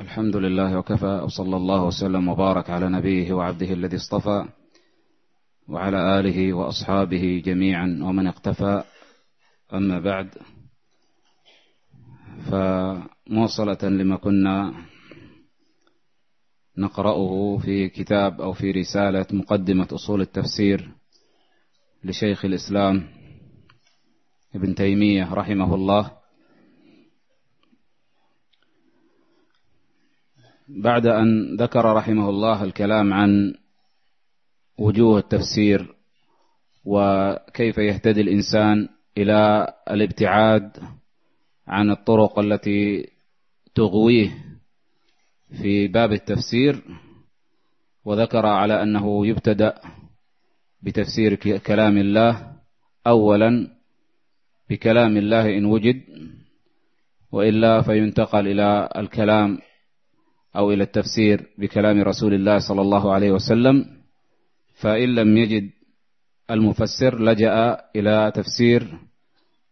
الحمد لله وكفى وصلى الله وسلم وبارك على نبيه وعبده الذي اصطفى وعلى آله وأصحابه جميعا ومن اقتفى. أما بعد فموصلة لما كنا نقرأه في كتاب أو في رسالة مقدمة أصول التفسير لشيخ الإسلام ابن تيمية رحمه الله. بعد أن ذكر رحمه الله الكلام عن وجوه التفسير وكيف يهتدي الإنسان إلى الابتعاد عن الطرق التي تغويه في باب التفسير وذكر على أنه يبتدأ بتفسير كلام الله. أولا بكلام الله إن وجد وإلا فينتقل إلى الكلام أو إلى التفسير بكلام رسول الله صلى الله عليه وسلم فإن لم يجد المفسر لجأ إلى تفسير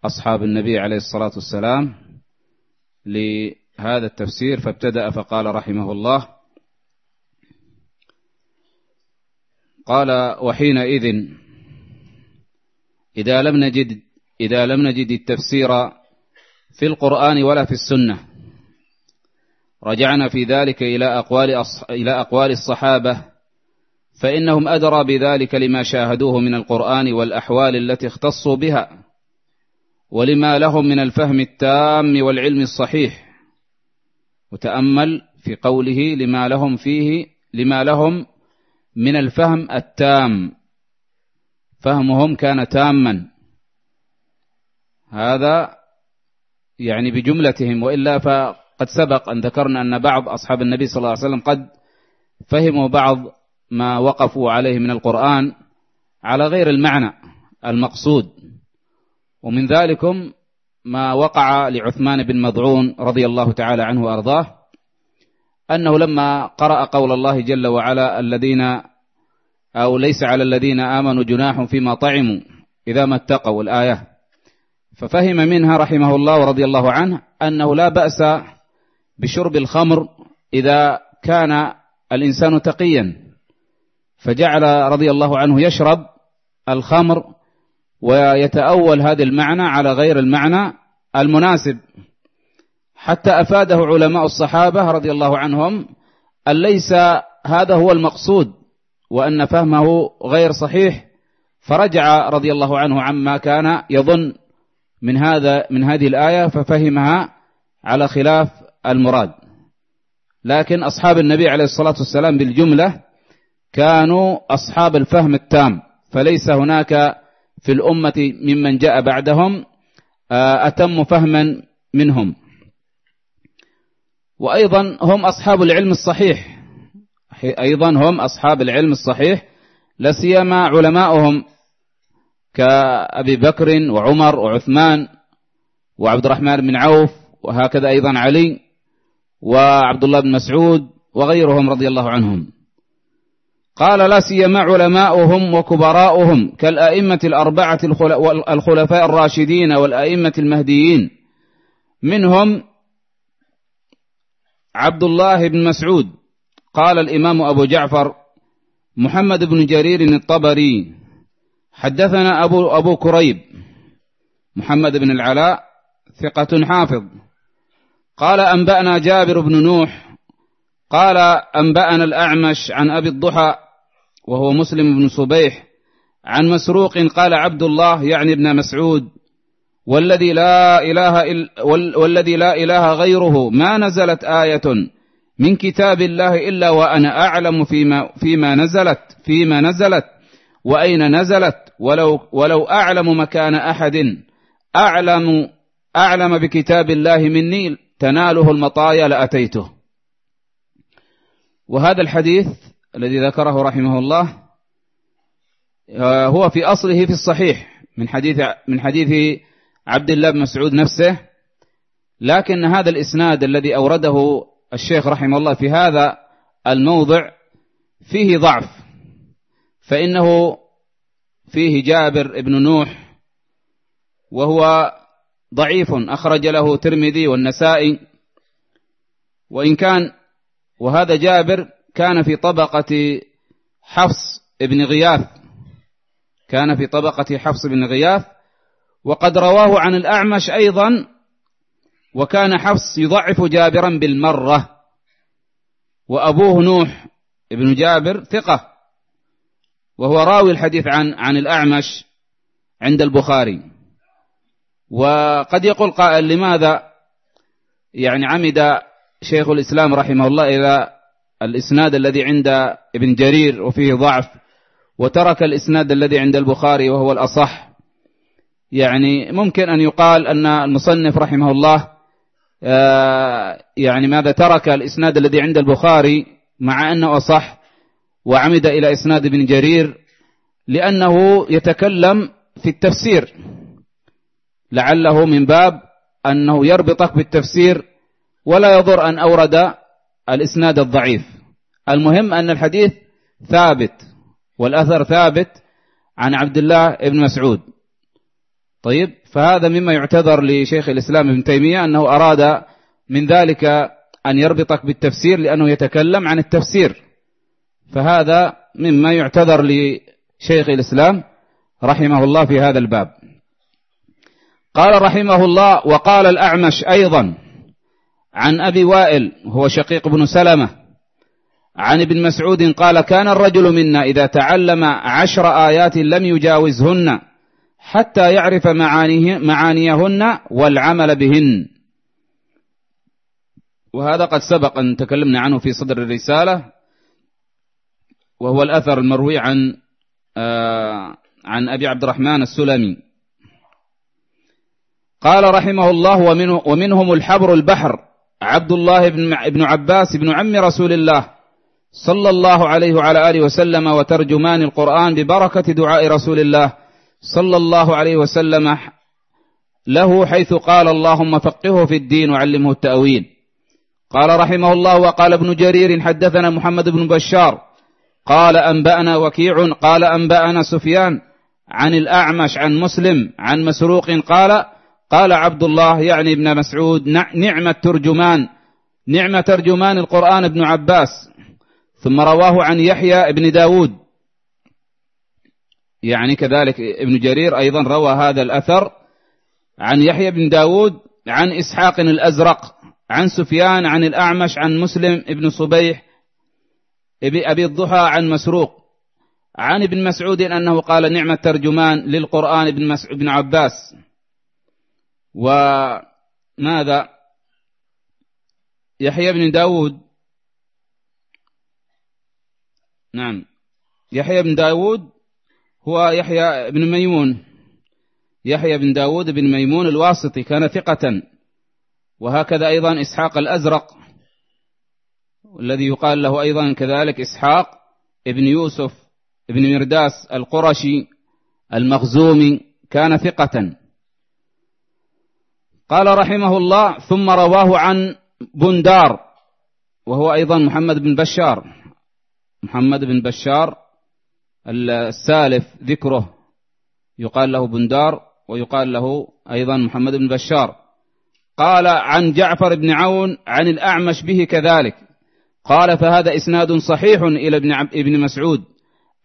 أصحاب النبي عليه الصلاة والسلام لهذا التفسير فابتدأ فقال رحمه الله قال وحينئذ إذا لم نجد إذا لم نجد التفسير في القرآن ولا في السنة رجعنا في ذلك إلى أقوال. إلى أقوال الصحابة فإنهم أدرى بذلك لما شاهدوه من القرآن والأحوال التي اختصوا بها ولما لهم من الفهم التام والعلم الصحيح وتأمل في قوله لما لهم فيه لما لهم من الفهم التام فهمهم كان تاما هذا يعني بجملتهم وإلا فقد سبق أن ذكرنا أن بعض أصحاب النبي صلى الله عليه وسلم قد فهموا بعض ما وقفوا عليه من القرآن على غير المعنى المقصود. ومن ذلكم ما وقع لعثمان بن مضعون رضي الله تعالى عنه وأرضاه أنه لما قرأ قول الله جل وعلا الذين أو ليس على الذين آمنوا جناح فيما طعموا إذا ما اتقوا الآية ففهم منها رحمه الله ورضي الله عنه أنه لا بأس بشرب الخمر إذا كان الإنسان تقيا. فجعل رضي الله عنه يشرب الخمر ويتأول هذا المعنى على غير المعنى المناسب. حتى أفاده علماء الصحابة رضي الله عنهم أن ليس هذا هو المقصود وأن فهمه غير صحيح. فرجع رضي الله عنه عما كان يظن من هذا من هذه الآية ففهمها على خلاف المراد. لكن أصحاب النبي عليه الصلاة والسلام بالجملة كانوا أصحاب الفهم التام فليس هناك في الأمة ممن جاء بعدهم أتم فهما منهم. وأيضا هم أصحاب العلم الصحيح. أيضا هم أصحاب العلم الصحيح لسيما علماؤهم كأبي بكر وعمر وعثمان وعبد الرحمن بن عوف وهكذا أيضا علي. وعبد الله بن مسعود وغيرهم رضي الله عنهم. قال لا سيما علماؤهم وكبراؤهم كالأئمة الأربعة الخلفاء الراشدين والأئمة المهديين. منهم عبد الله بن مسعود قال الإمام أبو جعفر محمد بن جرير الطبري حدثنا أبو, أبو كريب محمد بن العلاء ثقة حافظ. قال أنبأنا جابر بن نوح قال أنبأنا الأعمش عن أبي الضحى وهو مسلم بن صبيح عن مسروق قال عبد الله يعني ابن مسعود والذي لا إله إلا والذي لا إله غيره ما نزلت آية من كتاب الله إلا وأنا أعلم فيما فيما نزلت فيما نزلت وأين نزلت ولو ولو أعلم مكان أحد أعلم أعلم بكتاب الله مني تناله المطايا لأتيته. وهذا الحديث الذي ذكره رحمه الله هو في أصله في الصحيح من حديث من حديث عبد الله بن مسعود نفسه. لكن هذا الإسناد الذي أورده الشيخ رحمه الله في هذا الموضع فيه ضعف. فإنه فيه جابر بن نوح وهو ضعيف. أخرج له ترمذي والنسائي. وإن كان وهذا جابر كان في طبقة حفص بن غياث. كان في طبقة حفص بن غياث. وقد رواه عن الأعمش أيضا. وكان حفص يضعف جابرا بالمرة. وأبوه نوح ابن جابر ثقة. وهو راوي الحديث عن عن الأعمش عند البخاري. وقد يقول قائل لماذا؟ يعني عمد شيخ الإسلام رحمه الله إلى الإسناد الذي عند ابن جرير وفيه ضعف وترك الإسناد الذي عند البخاري وهو الأصح. يعني ممكن أن يقال أن المصنف رحمه الله آه، يعني ماذا ترك الإسناد الذي عند البخاري مع أنه أصح وعمد إلى إسناد ابن جرير لأنه يتكلم في التفسير. لعله من باب أنه يربطك بالتفسير ولا يضر أن أورد الإسناد الضعيف. المهم أن الحديث ثابت والأثر ثابت عن عبد الله بن مسعود. طيب فهذا مما يعتذر لشيخ الإسلام ابن تيمية أنه أراد من ذلك أن يربطك بالتفسير لأنه يتكلم عن التفسير. فهذا مما يعتذر لشيخ الإسلام رحمه الله في هذا الباب. قال رحمه الله وقال الأعمش أيضا عن أبي وائل هو شقيق بن سلمة عن ابن مسعود قال كان الرجل منا إذا تعلم عشر آيات لم يجاوزهن حتى يعرف معانيه معانيهن والعمل بهن. وهذا قد سبق أن تكلمنا عنه في صدر الرسالة وهو الأثر المروي عن آه عن أبي عبد الرحمن السلمي. قال رحمه الله ومنه ومنهم الحبر البحر عبد الله بن عباس بن عم رسول الله صلى الله عليه وعلى آله وسلم وترجمان القرآن ببركة دعاء رسول الله صلى الله عليه وسلم له حيث قال اللهم فقهه في الدين وعلمه التأويل. قال رحمه الله وقال ابن جرير حدثنا محمد بن بشار قال أنبأنا وكيع قال أنبأنا سفيان عن الأعمش عن مسلم عن مسروق قال قال عبد الله يعني ابن مسعود نعم الترجمان نعم ترجمان القرآن ابن عباس ثم رواه عن يحيى ابن داود. يعني كذلك ابن جرير أيضا روى هذا الأثر عن يحيى بن داود عن إسحاق الأزرق عن سفيان عن الأعمش عن مسلم ابن صبيح أبي الضحى عن مسروق. عن ابن مسعود أنه قال نعم الترجمان للقرآن ابن, ابن عباس. وماذا؟ يحيى بن داود. نعم. يحيى بن داود هو يحيى بن ميمون. يحيى بن داود بن ميمون الواسطي كان ثقة. وهكذا أيضا إسحاق الأزرق الذي يقال له أيضا كذلك إسحاق ابن يوسف ابن مرداس القرشي المخزومي كان ثقة. قال رحمه الله ثم رواه عن بندار وهو أيضا محمد بن بشار. محمد بن بشار السالف ذكره. يقال له بندار ويقال له أيضا محمد بن بشار. قال عن جعفر بن عون عن الأعمش به كذلك. قال فهذا إسناد صحيح إلى ابن, ابن مسعود.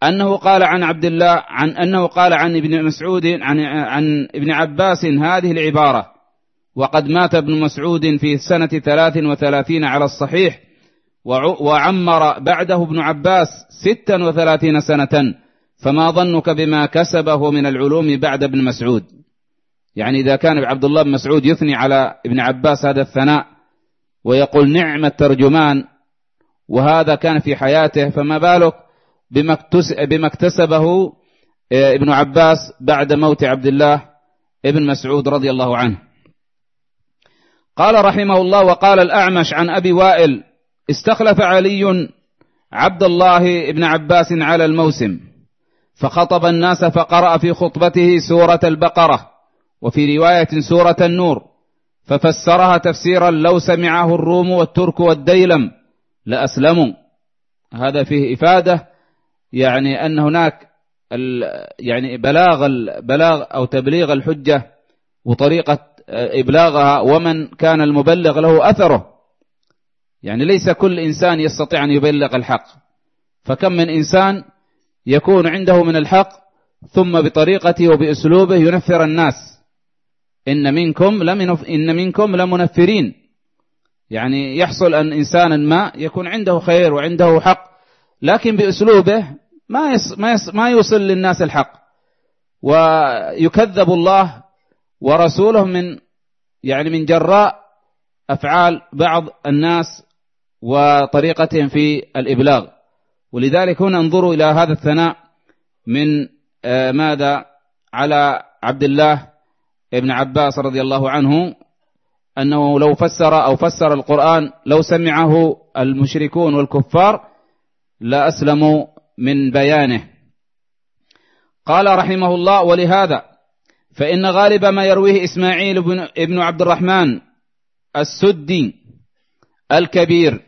أنه قال عن عبد الله عن أنه قال عن ابن مسعود عن, عن ابن عباس هذه العبارة. وقد مات ابن مسعود في سنة ثلاث وثلاثين على الصحيح وعمر بعده ابن عباس ستا وثلاثين سنة فما ظنك بما كسبه من العلوم بعد ابن مسعود. يعني إذا كان عبد الله بن مسعود يثني على ابن عباس هذا الثناء ويقول نعم الترجمان وهذا كان في حياته فما بالك بما اكتسبه آه، ابن عباس بعد موت عبد الله ابن مسعود رضي الله عنه. قال رحمه الله وقال الأعمش عن أبي وائل استخلف علي عبد الله بن عباس على الموسم فخطب الناس فقرأ في خطبته سورة البقرة وفي رواية سورة النور ففسرها تفسيرا لو سمعه الروم والترك والديلم لأسلموا. هذا فيه إفادة يعني أن هناك يعني بلاغ البلاغ أو تبليغ الحجة وطريقة إبلاغها ومن كان المبلغ له أثره. يعني ليس كل إنسان يستطيع أن يبلغ الحق. فكم من إنسان يكون عنده من الحق ثم بطريقته وبأسلوبه ينفر الناس. إن منكم لمنف إن منكم لمنفرين. يعني يحصل أن إنسانا ما يكون عنده خير وعنده حق لكن بأسلوبه ما يص ما, يص ما يوصل للناس الحق. ويكذب الله ورسوله من يعني من جراء أفعال بعض الناس وطريقتهم في الإبلاغ. ولذلك هنا انظروا إلى هذا الثناء من آه، ماذا؟ على عبد الله ابن عباس رضي الله عنه أنه لو فسر أو فسر القرآن لو سمعه المشركون والكفار لا أسلموا من بيانه. قال رحمه الله ولهذا فإن غالب ما يرويه إسماعيل بن عبد الرحمن السدي الكبير.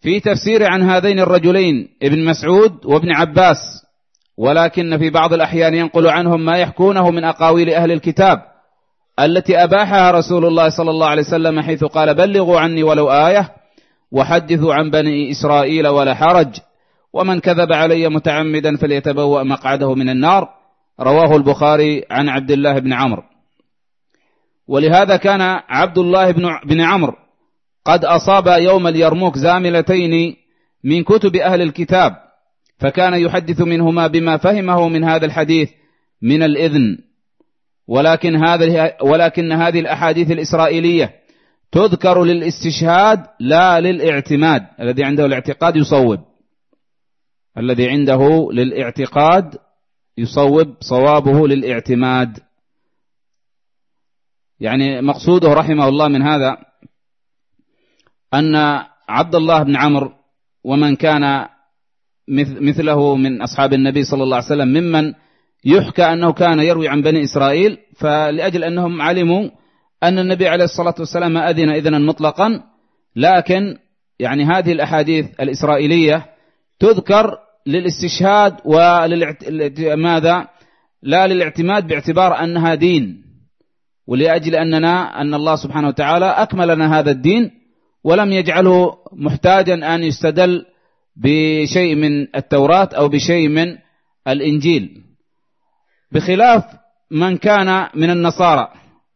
في تفسير عن هذين الرجلين ابن مسعود وابن عباس ولكن في بعض الأحيان ينقل عنهم ما يحكونه من أقاويل أهل الكتاب التي أباحها رسول الله صلى الله عليه وسلم حيث قال بلغوا عني ولو آية وحدثوا عن بني إسرائيل ولا حرج ومن كذب علي متعمدا فليتبوأ مقعده من النار. رواه البخاري عن عبد الله بن عمرو. ولهذا كان عبد الله بن عمرو قد أصاب يوم اليرموك زاملتين من كتب أهل الكتاب فكان يحدث منهما بما فهمه من هذا الحديث من الإذن. ولكن هذه ولكن هذه الأحاديث الإسرائيلية تذكر للاستشهاد لا للاعتماد الذي عنده الاعتقاد يصوب. الذي عنده للاعتقاد يصوب صوابه للاعتماد. يعني مقصوده رحمه الله من هذا أن عبد الله بن عمرو ومن كان مثله من أصحاب النبي صلى الله عليه وسلم ممن يحكى أنه كان يروي عن بني إسرائيل فلأجل أنهم علموا أن النبي عليه الصلاة والسلام أذن إذنا مطلقا لكن يعني هذه الأحاديث الإسرائيلية تذكر للاستشهاد ولماذا لا للاعتماد باعتبار أنها دين. ولأجل أننا أن الله سبحانه وتعالى أكمل لنا هذا الدين ولم يجعله محتاجا أن يستدل بشيء من التوراة أو بشيء من الإنجيل. بخلاف من كان من النصارى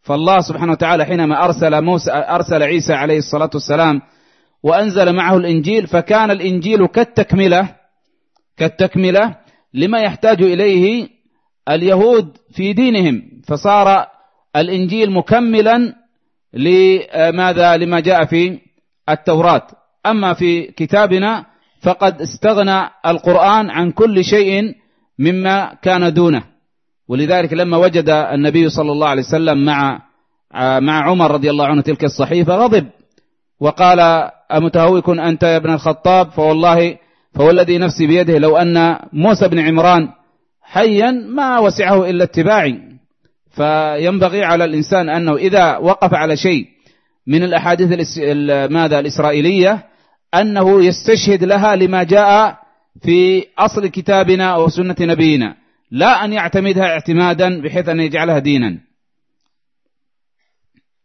فالله سبحانه وتعالى حينما أرسل موسى أرسل عيسى عليه الصلاة والسلام وأنزل معه الإنجيل فكان الإنجيل كالتكملة كالتكملة لما يحتاج إليه اليهود في دينهم فصار الإنجيل مكملا لماذا؟ لما جاء في التوراة. أما في كتابنا فقد استغنى القرآن عن كل شيء مما كان دونه. ولذلك لما وجد النبي صلى الله عليه وسلم مع مع عمر رضي الله عنه تلك الصحيفة غضب وقال أمتهوك أنت يا ابن الخطاب؟ فوالله فوالذي نفسي بيده لو أن موسى بن عمران حيا ما وسعه إلا اتباعي. فينبغي على الإنسان أنه إذا وقف على شيء من الأحاديث ماذا الإسرائيلية أنه يستشهد لها لما جاء في أصل كتابنا وسنة نبينا. لا أن يعتمدها اعتمادا بحيث أن يجعلها دينا.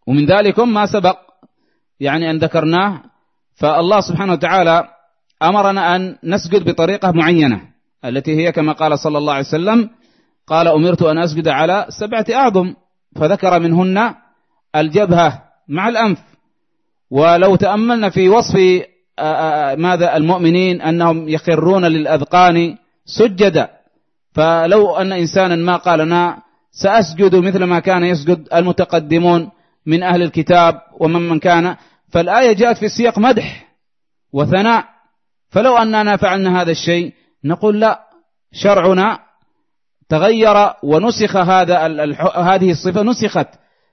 ومن ذلك ما سبق يعني أن ذكرناه. فالله سبحانه وتعالى أمرنا أن نسجد بطريقة معينة التي هي كما قال صلى الله عليه وسلم قال أمرت أن أسجد على سبعة أعظم فذكر منهن الجبهة مع الأنف. ولو تأملنا في وصف ماذا المؤمنين أنهم يخرون للأذقان سجدا فلو أن إنسانا ما قال أنا سأسجد مثل ما كان يسجد المتقدمون من أهل الكتاب ومن من كان فالآية جاءت في سياق مدح وثناء. فلو أننا فعلنا هذا الشيء نقول لا شرعنا تغير ونسخ هذا هذه الصفة نسخت.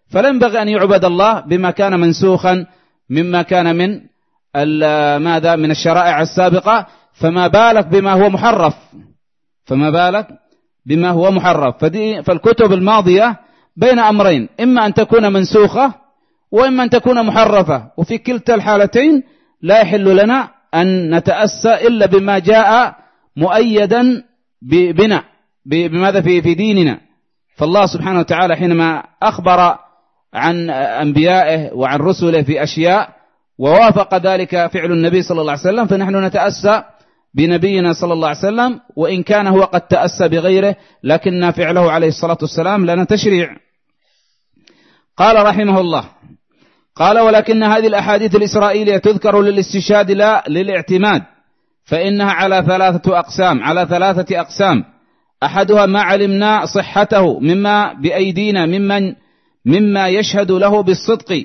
فلا ينبغي أن يعبد الله بما كان منسوخا مما كان من ماذا؟ من الشرائع السابقة فما بالك بما هو محرف. فما بالك بما هو محرف. فدي فالكتب الماضية بين أمرين إما أن تكون منسوخة وإما أن تكون محرفة. وفي كلتا الحالتين لا يحل لنا أن نتأسى إلا بما جاء مؤيدا بنا بماذا؟ في في ديننا. فالله سبحانه وتعالى حينما أخبر عن أنبيائه وعن رسله في أشياء ووافق ذلك فعل النبي صلى الله عليه وسلم فنحن نتأسى بنبينا صلى الله عليه وسلم وإن كان هو قد تأسى بغيره لكن فعله عليه الصلاة والسلام لنا تشريع. قال رحمه الله قال ولكن هذه الأحاديث الإسرائيلية تذكر للاستشهاد لا للاعتماد فإنها على ثلاثة أقسام على ثلاثة أقسام. أحدها ما علمنا صحته مما بأيدينا ممن مما يشهد له بالصدق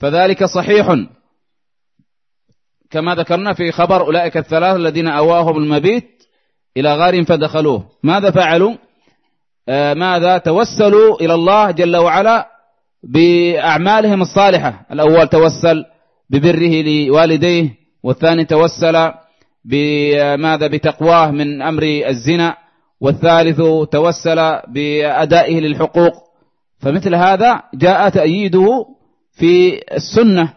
فذلك صحيح. كما ذكرنا في خبر أولئك الثلاث الذين أواهم المبيت إلى غار فدخلوه. ماذا فعلوا؟ آه ماذا؟ توسلوا إلى الله جل وعلا بأعمالهم الصالحة. الأول توسل ببره لوالديه والثاني توسل بماذا بتقواه من أمر الزنا والثالث توسل بأدائه للحقوق. فمثل هذا جاء تأييده في السنة.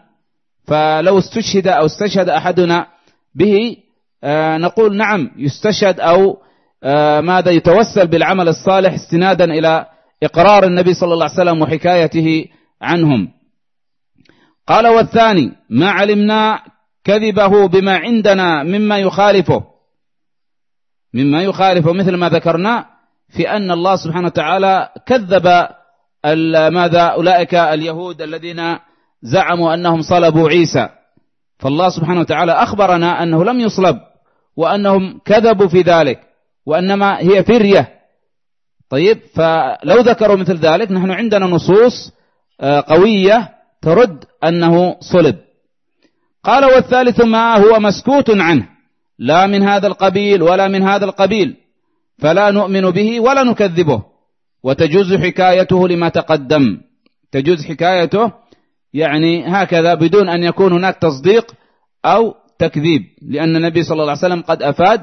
فلو استشهد أو استشهد أحدنا به آه، نقول نعم يستشهد أو آه، ماذا؟ يتوسل بالعمل الصالح استنادا إلى إقرار النبي صلى الله عليه وسلم وحكايته عنهم. قال والثاني ما علمنا كذبه بما عندنا مما يخالفه. مما يخالفه مثل ما ذكرنا في أن الله سبحانه وتعالى كذب ماذا؟ أولئك اليهود الذين زعموا أنهم صلبوا عيسى. فالله سبحانه وتعالى أخبرنا أنه لم يصلب وأنهم كذبوا في ذلك وأنما هي فرية. طيب فلو ذكروا مثل ذلك نحن عندنا نصوص آه، قوية ترد أنه صلب. قال والثالث ما هو مسكوت عنه لا من هذا القبيل ولا من هذا القبيل فلا نؤمن به ولا نكذبه وتجوز حكايته لما تقدم. تجوز حكايته يعني هكذا بدون أن يكون هناك تصديق أو تكذيب لأن النبي صلى الله عليه وسلم قد أفاد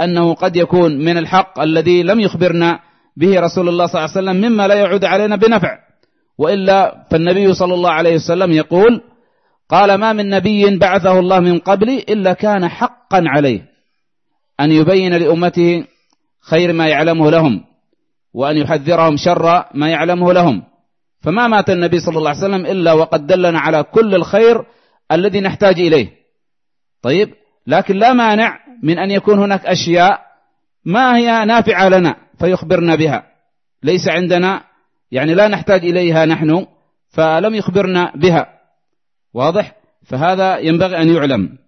أنه قد يكون من الحق الذي لم يخبرنا به رسول الله صلى الله عليه وسلم مما لا يعود علينا بنفع. وإلا فالنبي صلى الله عليه وسلم يقول قال ما من نبي بعثه الله من قبلي إلا كان حقا عليه. أن يبين لأمته خير ما يعلمه لهم وأن يحذرهم شر ما يعلمه لهم. فما مات النبي صلى الله عليه وسلم إلا وقد دلنا على كل الخير الذي نحتاج إليه. طيب لكن لا مانع من أن يكون هناك أشياء ما هي نافعة لنا. فيخبرنا بها. ليس عندنا يعني لا نحتاج إليها نحن فلم يخبرنا بها. واضح؟ فهذا ينبغي أن يعلم.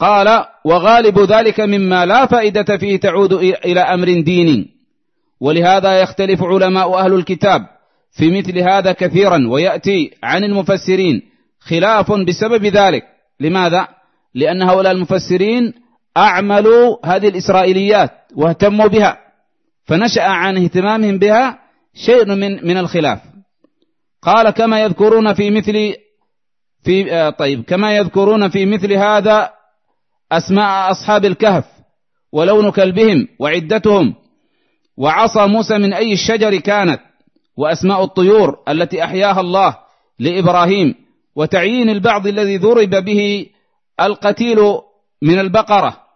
قال وغالب ذلك مما لا فائدة فيه تعود إلى أمر ديني. ولهذا يختلف علماء أهل الكتاب في مثل هذا كثيرا ويأتي عن المفسرين خلاف بسبب ذلك. لماذا؟ لأن هؤلاء المفسرين أعملوا هذه الإسرائيليات واهتموا بها. فنشأ عن اهتمامهم بها شيء من من الخلاف. قال كما يذكرون في مثل في آه طيب كما يذكرون في مثل هذا أسماء أصحاب الكهف ولون كلبهم وعدتهم. وعصى موسى من أي الشجر كانت وأسماء الطيور التي أحياها الله لإبراهيم وتعيين البعض الذي ضرب به القتيل من البقرة.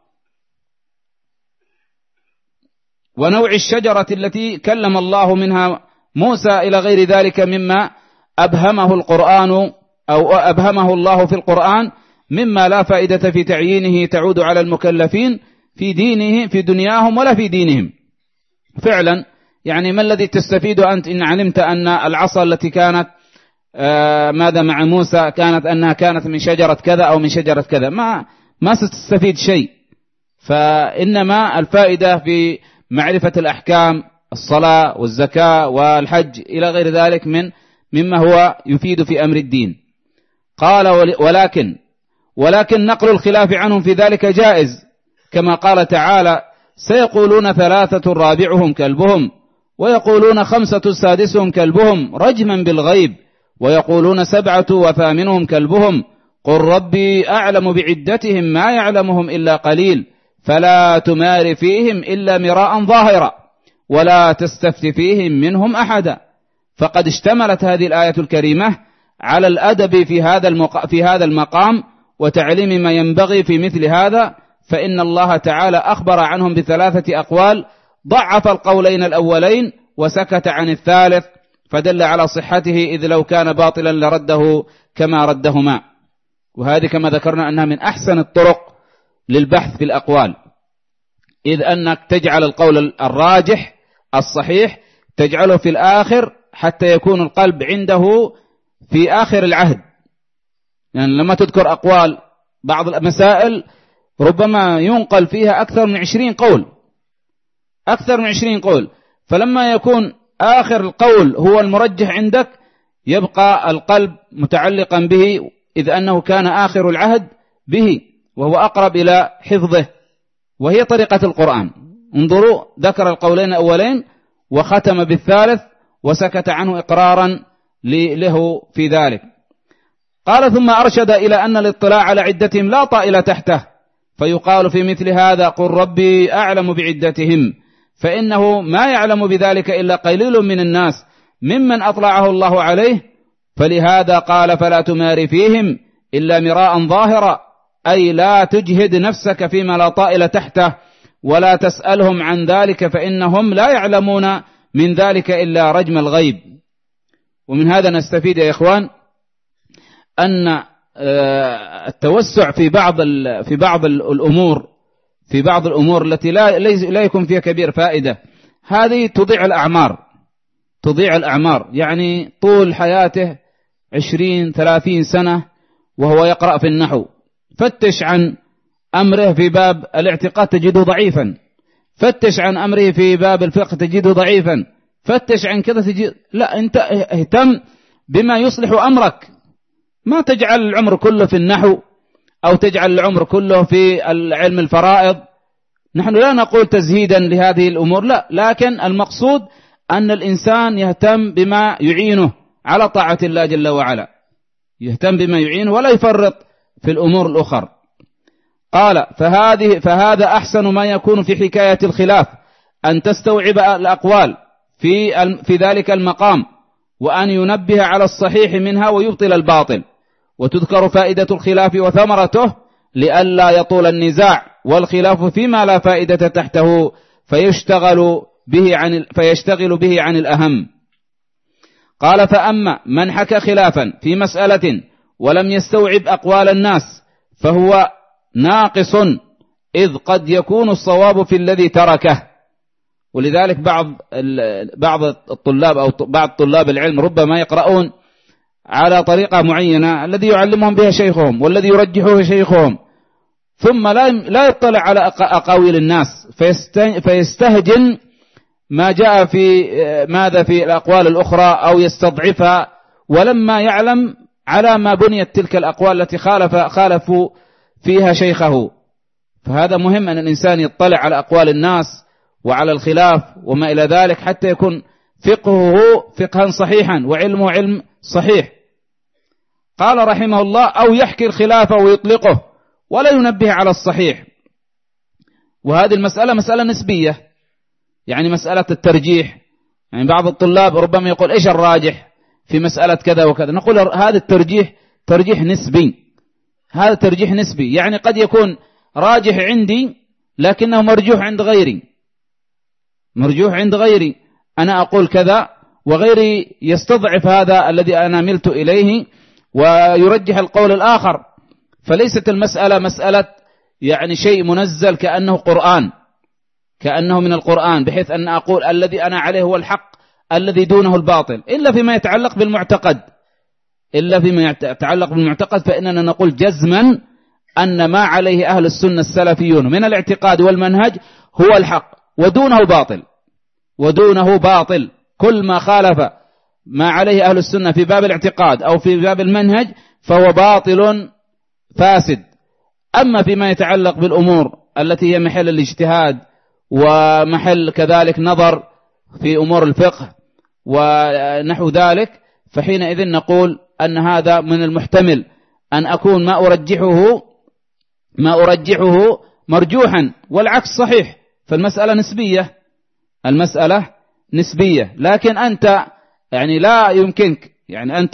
ونوع الشجرة التي كلم الله منها موسى إلى غير ذلك مما أبهمه القرآن أو أبهمه الله في القرآن مما لا فائدة في تعيينه تعود على المكلفين في دينه في دنياهم ولا في دينهم. فعلا يعني ما الذي تستفيد أنت إن علمت أن العصا التي كانت آه ماذا مع موسى كانت أنها كانت من شجرة كذا أو من شجرة كذا؟ ما ما ستستفيد شيء. فإنما الفائدة في معرفة الأحكام الصلاة والزكاة والحج إلى غير ذلك من مما هو يفيد في أمر الدين. قال ولكن ولكن نقل الخلاف عنهم في ذلك جائز. كما قال تعالى سيقولون ثلاثة رابعهم كلبهم ويقولون خمسة سادسهم كلبهم رجما بالغيب ويقولون سبعة وثامنهم كلبهم. قل ربي أعلم بعدتهم ما يعلمهم إلا قليل. فلا تمار فيهم إلا مراء ظاهرا ولا تستفت فيهم منهم أحدا. فقد اشتملت هذه الآية الكريمة على الأدب في هذا في هذا المقام وتعليم ما ينبغي في مثل هذا فإن الله تعالى أخبر عنهم بثلاثة أقوال ضعف القولين الأولين وسكت عن الثالث فدل على صحته إذ لو كان باطلا لرده كما ردهما. وهذه كما ذكرنا أنها من أحسن الطرق للبحث في الأقوال. إذ أنك تجعل القول الراجح الصحيح تجعله في الآخر حتى يكون القلب عنده في آخر العهد. يعني لما تذكر أقوال بعض المسائل ربما ينقل فيها أكثر من عشرين قول. أكثر من عشرين قول. فلما يكون آخر القول هو المرجح عندك يبقى القلب متعلقا به إذ أنه كان آخر العهد به. وهو أقرب إلى حفظه وهي طريقة القرآن. انظروا ذكر القولين الأولين وختم بالثالث وسكت عنه إقرارا له في ذلك. قال ثم أرشد إلى أن الاطلاع على عدتهم لا طائل تحته فيقال في مثل هذا قل ربي أعلم بعدتهم فإنه ما يعلم بذلك إلا قليل من الناس ممن أطلعه الله عليه فلهذا قال فلا تمار فيهم إلا مراء ظاهرا. أي لا تجهد نفسك فيما لا طائل تحته ولا تسألهم عن ذلك فإنهم لا يعلمون من ذلك إلا رجم الغيب. ومن هذا نستفيد يا إخوان أن آه، التوسع في بعض في بعض الأمور في بعض الأمور التي لا لا يكون فيها كبير فائدة. هذه تضيع الأعمار تضيع الأعمار. يعني طول حياته عشرين ثلاثين سنة وهو يقرأ في النحو. فتش عن أمره في باب الاعتقاد تجده ضعيفا. فتش عن أمره في باب الفقه تجده ضعيفا. فتش عن كذا تجد لا أنت اهتم بما يصلح أمرك. ما تجعل العمر كله في النحو أو تجعل العمر كله في علم الفرائض. نحن لا نقول تزهيدا لهذه الأمور لا لكن المقصود أن الإنسان يهتم بما يعينه على طاعة الله جل وعلا. يهتم بما يعينه ولا يفرط. في الأمور الأخرى قال فهذه فهذا أحسن ما يكون في حكاية الخلاف أن تستوعب الأقوال في في ذلك المقام وأن ينبه على الصحيح منها ويبطل الباطل. وتذكر فائدة الخلاف وثمرته لئلا يطول النزاع والخلاف فيما لا فائدة تحته فيشتغل به عن فيشتغل به عن الأهم. قال فأما من حكى خلافا في مسألة ولم يستوعب أقوال الناس فهو ناقص إذ قد يكون الصواب في الذي تركه. ولذلك بعض بعض الطلاب أو بعض طلاب العلم ربما يقرؤون على طريقة معينة الذي يعلمهم بها شيخهم والذي يرجحه شيخهم ثم لا لا يطلع على أقاويل الناس فيستهجن ما جاء في ماذا في الأقوال الأخرى أو يستضعفها ولما يعلم على ما بنيت تلك الأقوال التي خالف خالفوا فيها شيخه. فهذا مهم أن الإنسان يطلع على أقوال الناس وعلى الخلاف وما إلى ذلك حتى يكون فقهه فقها صحيحا وعلمه علم صحيح. قال رحمه الله أو يحكي الخلاف ويطلقه ولا ينبه على الصحيح. وهذه المسألة مسألة نسبية يعني مسألة الترجيح. يعني بعض الطلاب ربما يقول إيش الراجح؟ في مسألة كذا وكذا. نقول هذا الترجيح ترجيح نسبي. هذا ترجيح نسبي. يعني قد يكون راجح عندي لكنه مرجوح عند غيري. مرجوح عند غيري. أنا أقول كذا وغيري يستضعف هذا الذي أنا ملت إليه ويرجح القول الآخر. فليست المسألة مسألة يعني شيء منزل كأنه قرآن. كأنه من القرآن. بحيث أن أقول الذي أنا عليه هو الحق. الذي دونه الباطل. إلا فيما يتعلق بالمعتقد. إلا فيما يتعلق بالمعتقد فإننا نقول جزما أن ما عليه أهل السنة السلفيون من الاعتقاد والمنهج هو الحق ودونه باطل. ودونه باطل. كل ما خالف ما عليه أهل السنة في باب الاعتقاد أو في باب المنهج فهو باطل فاسد. أما فيما يتعلق بالأمور التي هي محل الاجتهاد ومحل كذلك نظر في أمور الفقه ونحو ذلك فحينئذ نقول أن هذا من المحتمل أن أكون ما أرجحه ما أرجحه مرجوحا والعكس صحيح فالمسألة نسبية المسألة نسبية. لكن أنت يعني لا يمكنك يعني أن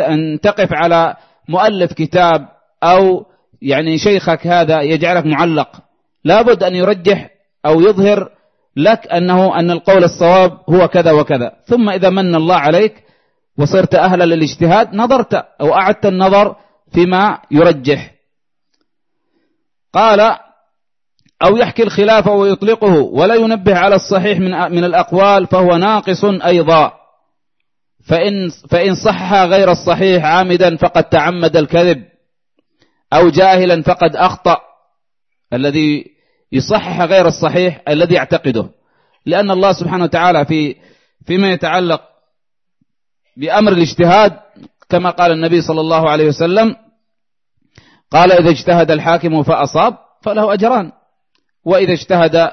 أن تقف على مؤلف كتاب أو يعني شيخك هذا يجعلك معلق. لابد أن يرجح أو يظهر لك أنه أن القول الصواب هو كذا وكذا. ثم إذا من الله عليك وصرت أهلا للاجتهاد نظرت أو أعدت النظر فيما يرجح. قال أو يحكي الخلاف ويطلقه ولا ينبه على الصحيح من من الأقوال فهو ناقص أيضا. فإن فإن صح غير الصحيح عامدا فقد تعمد الكذب أو جاهلا فقد أخطأ. الذي يصحح غير الصحيح الذي يعتقده. لأن الله سبحانه وتعالى في فيما يتعلق بأمر الاجتهاد كما قال النبي صلى الله عليه وسلم قال إذا اجتهد الحاكم فأصاب فله أجران وإذا اجتهد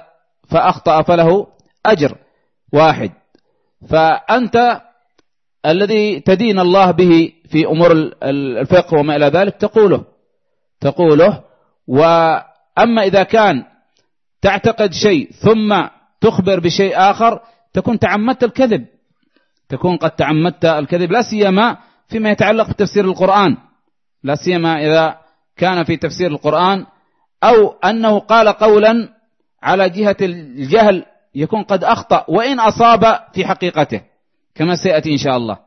فأخطأ فله أجر واحد. فأنت الذي تدين الله به في أمور الفقه وما إلى ذلك تقوله تقوله. وأما إذا كان تعتقد شيء ثم تخبر بشيء آخر تكون تعمدت الكذب. تكون قد تعمدت الكذب لا سيما فيما يتعلق بتفسير القرآن. لا سيما إذا كان في تفسير القرآن أو أنه قال قولا على جهة الجهل يكون قد أخطأ وإن أصاب في حقيقته كما سيأتي إن شاء الله.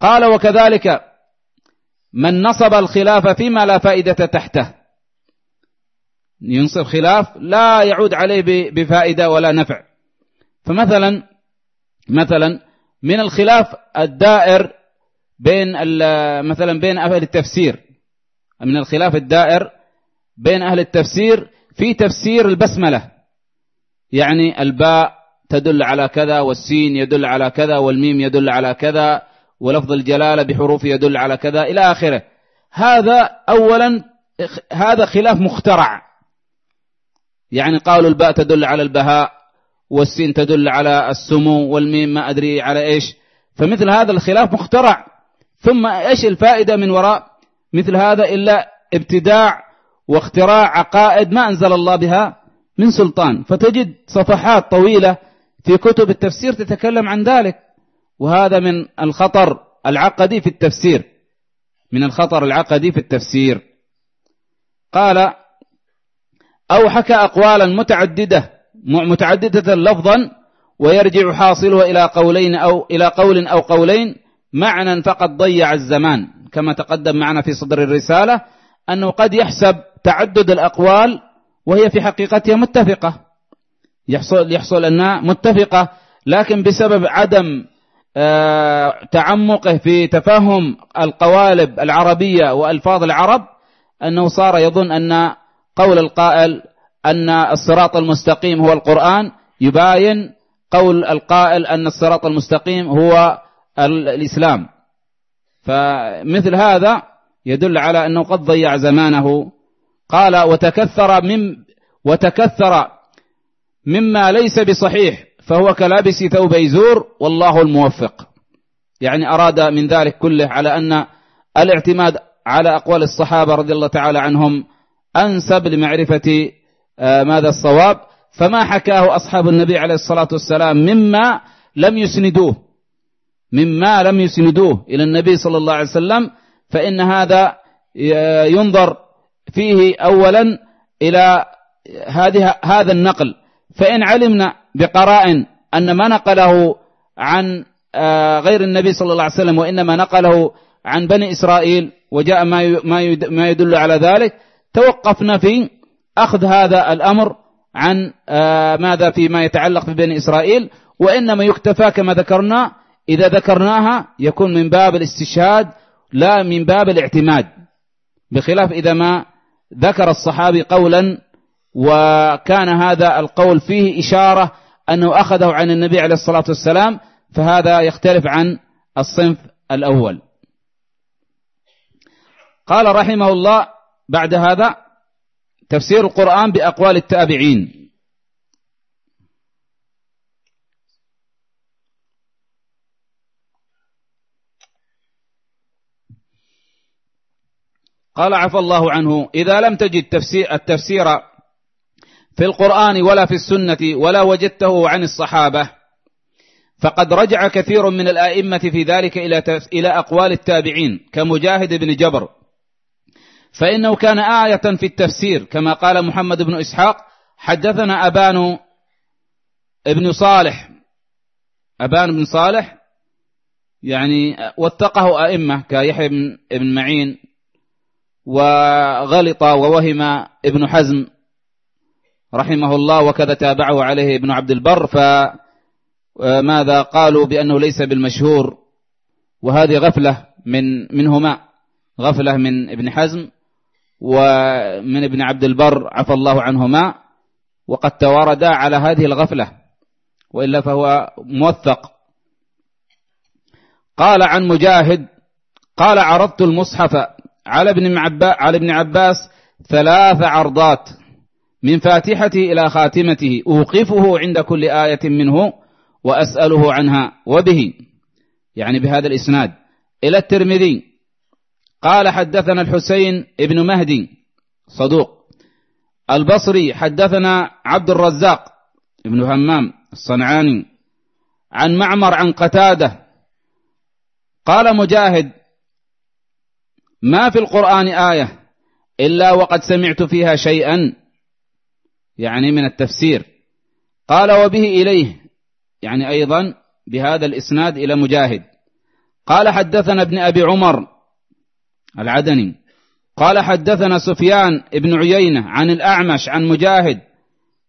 قال وكذلك من نصب الخلاف فيما لا فائدة تحته. ينصب خلاف لا يعود عليه بفائدة ولا نفع. فمثلا مثلا من الخلاف الدائر بين مثلا بين أهل التفسير. من الخلاف الدائر بين أهل التفسير في تفسير البسملة. يعني الباء تدل على كذا والسين يدل على كذا والميم يدل على كذا ولفظ الجلالة بحروف يدل على كذا إلى آخره. هذا أولا هذا خلاف مخترع. يعني قالوا الباء تدل على البهاء والسين تدل على السمو والميم ما أدري على إيش. فمثل هذا الخلاف مخترع. ثم إيش الفائدة من وراء؟ مثل هذا إلا ابتداع واختراع عقائد ما أنزل الله بها من سلطان. فتجد صفحات طويلة في كتب التفسير تتكلم عن ذلك. وهذا من الخطر العقدي في التفسير. من الخطر العقدي في التفسير. قال أو حكى أقوالا متعددة متعددة لفظا ويرجع حاصلها إلى قولين أو إلى قول أو قولين معنى فقد ضيع الزمان. كما تقدم معنا في صدر الرسالة أنه قد يحسب تعدد الأقوال وهي في حقيقتها متفقة. يحصل, يحصل أنها متفقة لكن بسبب عدم آه، تعمقه في تفهم القوالب العربية وألفاظ العرب أنه صار يظن أن قول القائل أن الصراط المستقيم هو القرآن يباين قول القائل أن الصراط المستقيم هو الإسلام. فمثل هذا يدل على أنه قد ضيع زمانه. قال وتكثر من وتكثر مما ليس بصحيح فهو كلابس ثوب يزور والله الموفق. يعني أراد من ذلك كله على أن الاعتماد على أقوال الصحابة رضي الله تعالى عنهم أنسب لمعرفة آه، ماذا الصواب؟ فما حكاه أصحاب النبي عليه الصلاة والسلام مما لم يسندوه. مما لم يسندوه إلى النبي صلى الله عليه وسلم فإن هذا ينظر فيه أولا إلى هذه هذا النقل. فإن علمنا بقراء أن ما نقله عن آه، غير النبي صلى الله عليه وسلم وإنما نقله عن بني إسرائيل وجاء ما يدل على ذلك توقفنا في أخذ هذا الأمر عن آه، ماذا فيما يتعلق ببني إسرائيل وإنما يكتفى كما ذكرنا إذا ذكرناها يكون من باب الاستشهاد لا من باب الاعتماد. بخلاف إذا ما ذكر الصحابي قولا وكان هذا القول فيه إشارة أنه أخذه عن النبي عليه الصلاة والسلام فهذا يختلف عن الصنف الأول. قال رحمه الله بعد هذا تفسير القرآن بأقوال التابعين. قال عفى الله عنه إذا لم تجد تفسير التفسير في القرآن ولا في السنة ولا وجدته عن الصحابة فقد رجع كثير من الآئمة في ذلك إلى إلى أقوال التابعين كمجاهد بن جبر. فإنه كان آية في التفسير كما قال محمد بن إسحاق حدثنا أبان ابن صالح. أبان بن صالح يعني وثقه أئمة كيحيى بن معين وغلط ووهم ابن حزم رحمه الله وكذا تابعه عليه ابن عبد البر فماذا قالوا بأنه ليس بالمشهور؟ وهذه غفلة من منهما غفلة من ابن حزم ومن ابن عبد البر عفى الله عنهما وقد تواردا على هذه الغفلة وإلا فهو موثق. قال عن مجاهد قال عرضت المصحف على ابن على ابن عباس ثلاث عرضات من فاتحته إلى خاتمته أوقفه عند كل آية منه وأسأله عنها وبه يعني بهذا الإسناد. إلى الترمذي قال حدثنا الحسين ابن مهدي صدوق. البصري حدثنا عبد الرزاق ابن همام الصنعاني عن معمر عن قتادة. قال مجاهد ما في القرآن آية إلا وقد سمعت فيها شيئا يعني من التفسير. قال وبه إليه يعني أيضا بهذا الإسناد إلى مجاهد. قال حدثنا ابن أبي عمر العدني. قال حدثنا سفيان بن عيينة عن الأعمش عن مجاهد.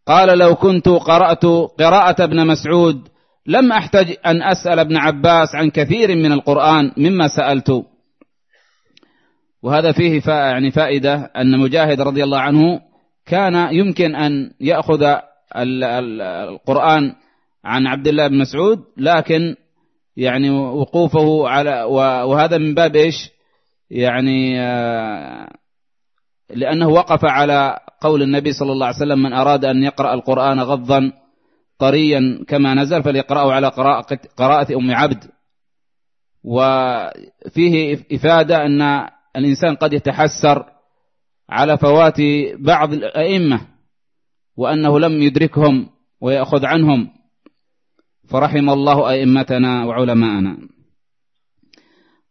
قال لو كنت قرأت قراءة ابن مسعود لم أحتج أن أسأل ابن عباس عن كثير من القرآن مما سألت. وهذا فيه يعني فائدة أن مجاهد رضي الله عنه كان يمكن أن يأخذ القرآن عن عبد الله بن مسعود لكن يعني وقوفه على وهذا من باب إيش؟ يعني آه، لأنه وقف على قول النبي صلى الله عليه وسلم من أراد أن يقرأ القرآن غضا طريا كما نزل فليقرأه على قراءة, قراءة أم عبد. وفيه إفادة أن الإنسان قد يتحسر على فوات بعض الأئمة وأنه لم يدركهم ويأخذ عنهم. فرحم الله أئمتنا وعلماءنا.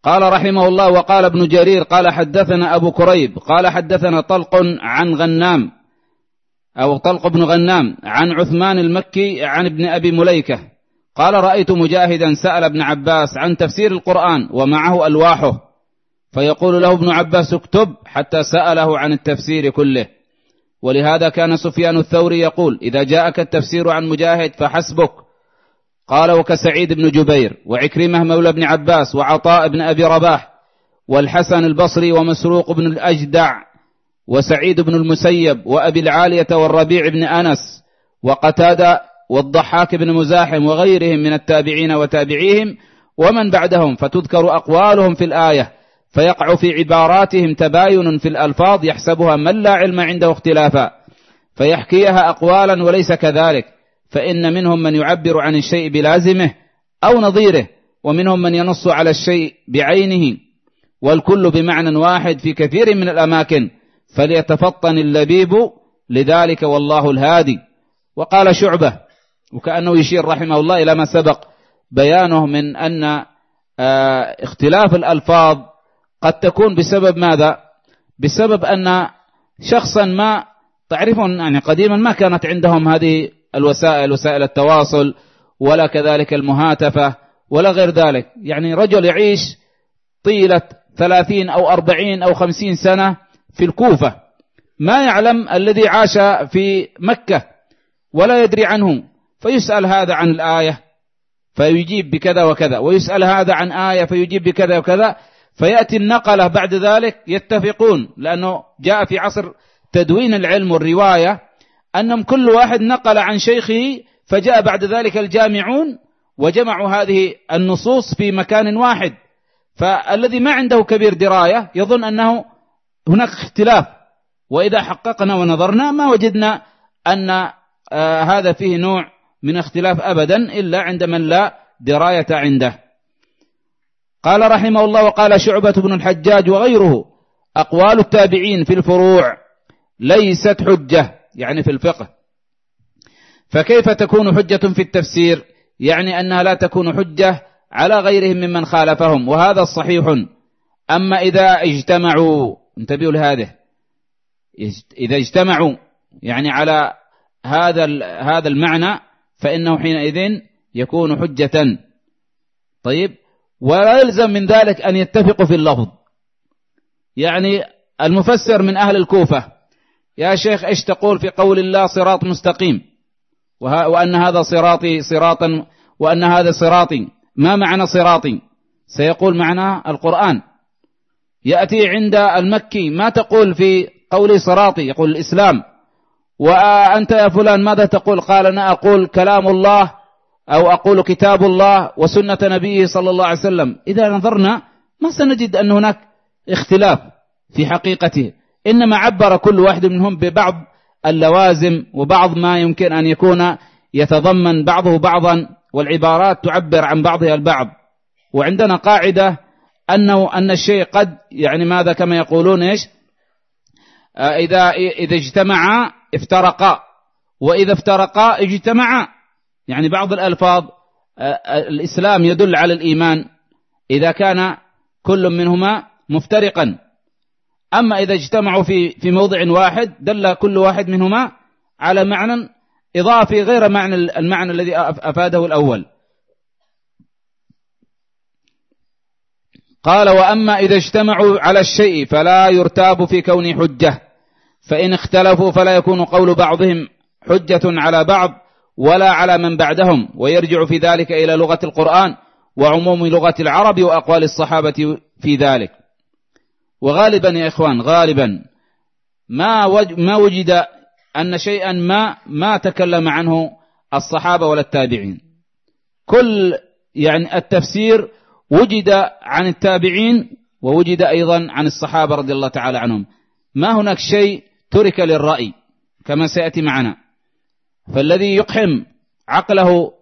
قال رحمه الله وقال ابن جرير قال حدثنا أبو كريب قال حدثنا طلق عن غنام أو طلق بن غنام عن عثمان المكي عن ابن أبي مليكة. قال رأيت مجاهدا سأل ابن عباس عن تفسير القرآن ومعه ألواحه. فيقول له ابن عباس اكتب حتى سأله عن التفسير كله. ولهذا كان سفيان الثوري يقول إذا جاءك التفسير عن مجاهد فحسبك. قال وكسعيد بن جبير وعكرمة مولى بن عباس وعطاء بن أبي رباح والحسن البصري ومسروق بن الأجدع وسعيد بن المسيب وأبي العالية والربيع بن أنس وقتادة والضحاك بن مزاحم وغيرهم من التابعين وتابعيهم ومن بعدهم فتذكر أقوالهم في الآية فيقع في عباراتهم تباين في الألفاظ يحسبها من لا علم عنده اختلافا فيحكيها أقوالا وليس كذلك. فإن منهم من يعبر عن الشيء بلازمه أو نظيره ومنهم من ينص على الشيء بعينه. والكل بمعنى واحد في كثير من الأماكن فليتفطن اللبيب لذلك والله الهادي. وقال شعبة وكأنه يشير رحمه الله إلى ما سبق بيانه من أن آه، اختلاف الألفاظ قد تكون بسبب ماذا؟ بسبب أن شخصا ما تعرفون يعني قديما ما كانت عندهم هذه الوسائل وسائل التواصل ولا كذلك المهاتفة ولا غير ذلك. يعني رجل يعيش طيلة ثلاثين أو أربعين أو خمسين سنة في الكوفة. ما يعلم الذي عاش في مكة ولا يدري عنه. فيسأل هذا عن الآية فيجيب بكذا وكذا. ويسأل هذا عن آية فيجيب بكذا وكذا. فيأتي النقلة بعد ذلك يتفقون لأنه جاء في عصر تدوين العلم والرواية. أنهم كل واحد نقل عن شيخه فجاء بعد ذلك الجامعون وجمعوا هذه النصوص في مكان واحد. فالذي ما عنده كبير دراية يظن أنه هناك اختلاف. وإذا حققنا ونظرنا ما وجدنا أن آه هذا فيه نوع من اختلاف أبدا إلا عند من لا دراية عنده. قال رحمه الله وقال شعبة بن الحجاج وغيره أقوال التابعين في الفروع ليست حجة. يعني في الفقه. فكيف تكون حجة في التفسير؟ يعني أنها لا تكون حجة على غيرهم ممن خالفهم وهذا صحيح. أما إذا اجتمعوا انتبهوا لهذا إذا اجتمعوا يعني على هذا هذا المعنى فإنه حينئذ يكون حجة. طيب؟ ولا يلزم من ذلك أن يتفقوا في اللفظ. يعني المفسر من أهل الكوفة يا شيخ إيش تقول في قول الله صراط مستقيم؟ وأن هذا صراطي صراطا وأن هذا صراطي. ما معنى صراطي؟ سيقول معنى القرآن. يأتي عند المكي ما تقول في قولي صراطي؟ يقول الإسلام. وأنت يا فلان ماذا تقول؟ قال أنا أقول كلام الله أو أقول كتاب الله وسنة نبيه صلى الله عليه وسلم. إذا نظرنا ما سنجد أن هناك اختلاف في حقيقته. إنما عبر كل واحد منهم ببعض اللوازم وبعض ما يمكن أن يكون يتضمن بعضه بعضا والعبارات تعبر عن بعضها البعض. وعندنا قاعدة أنه أن الشيء قد يعني ماذا كما يقولون إيش؟ آه، إذا إذا اجتمعا افترقا وإذا افترقا اجتمعا يعني بعض الألفاظ آه، آه، الإسلام يدل على الإيمان إذا كان كل منهما مفترقا. أما إذا اجتمعوا في في موضع واحد دل كل واحد منهما على معنى إضافي غير معنى المعنى الذي أفاده الأول. قال وأما إذا اجتمعوا على الشيء فلا يرتاب في كون حجة فإن اختلفوا فلا يكون قول بعضهم حجة على بعض ولا على من بعدهم ويرجع في ذلك إلى لغة القرآن وعموم لغة العرب وأقوال الصحابة في ذلك. وغالبا يا إخوان غالبا. ما ما وجد أن شيئا ما ما تكلم عنه الصحابة ولا التابعين. كل يعني التفسير وجد عن التابعين ووجد أيضا عن الصحابة رضي الله تعالى عنهم. ما هناك شيء ترك للرأي كما سيأتي معنا. فالذي يقحم عقله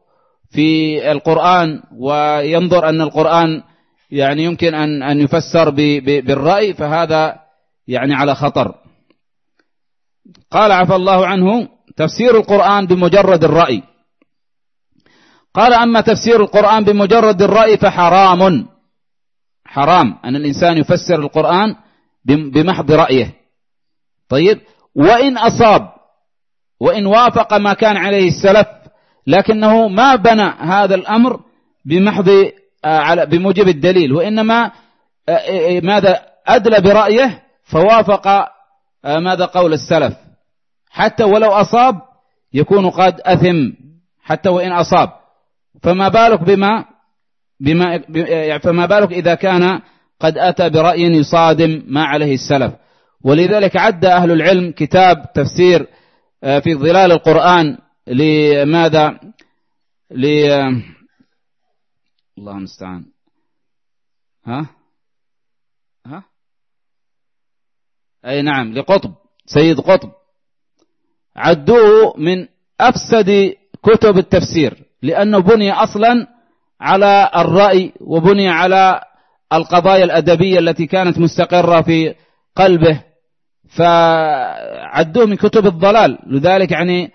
في القرآن وينظر أن القرآن يعني يمكن أن أن يفسر بالرأي فهذا يعني على خطر. قال عفى الله عنه تفسير القرآن بمجرد الرأي. قال أما تفسير القرآن بمجرد الرأي فحرام. حرام. أن الإنسان يفسر القرآن بمحض رأيه. طيب؟ وإن أصاب وإن وافق ما كان عليه السلف لكنه ما بنى هذا الأمر بمحض آه، بموجب الدليل وإنما آه، آه، ماذا أدلى برأيه فوافق ماذا قول السلف. حتى ولو أصاب يكون قد أثم حتى وإن أصاب. فما بالك بما بما يعني فما بالك إذا كان قد أتى برأي يصادم ما عليه السلف. ولذلك عد أهل العلم كتاب تفسير في ظلال القرآن لماذا ل الله المستعان. ها؟ ها؟ أي نعم لقطب سيد قطب. عدوه من أفسد كتب التفسير لأنه بني أصلا على الرأي وبني على القضايا الأدبية التي كانت مستقرة في قلبه. فعدوه من كتب الضلال لذلك يعني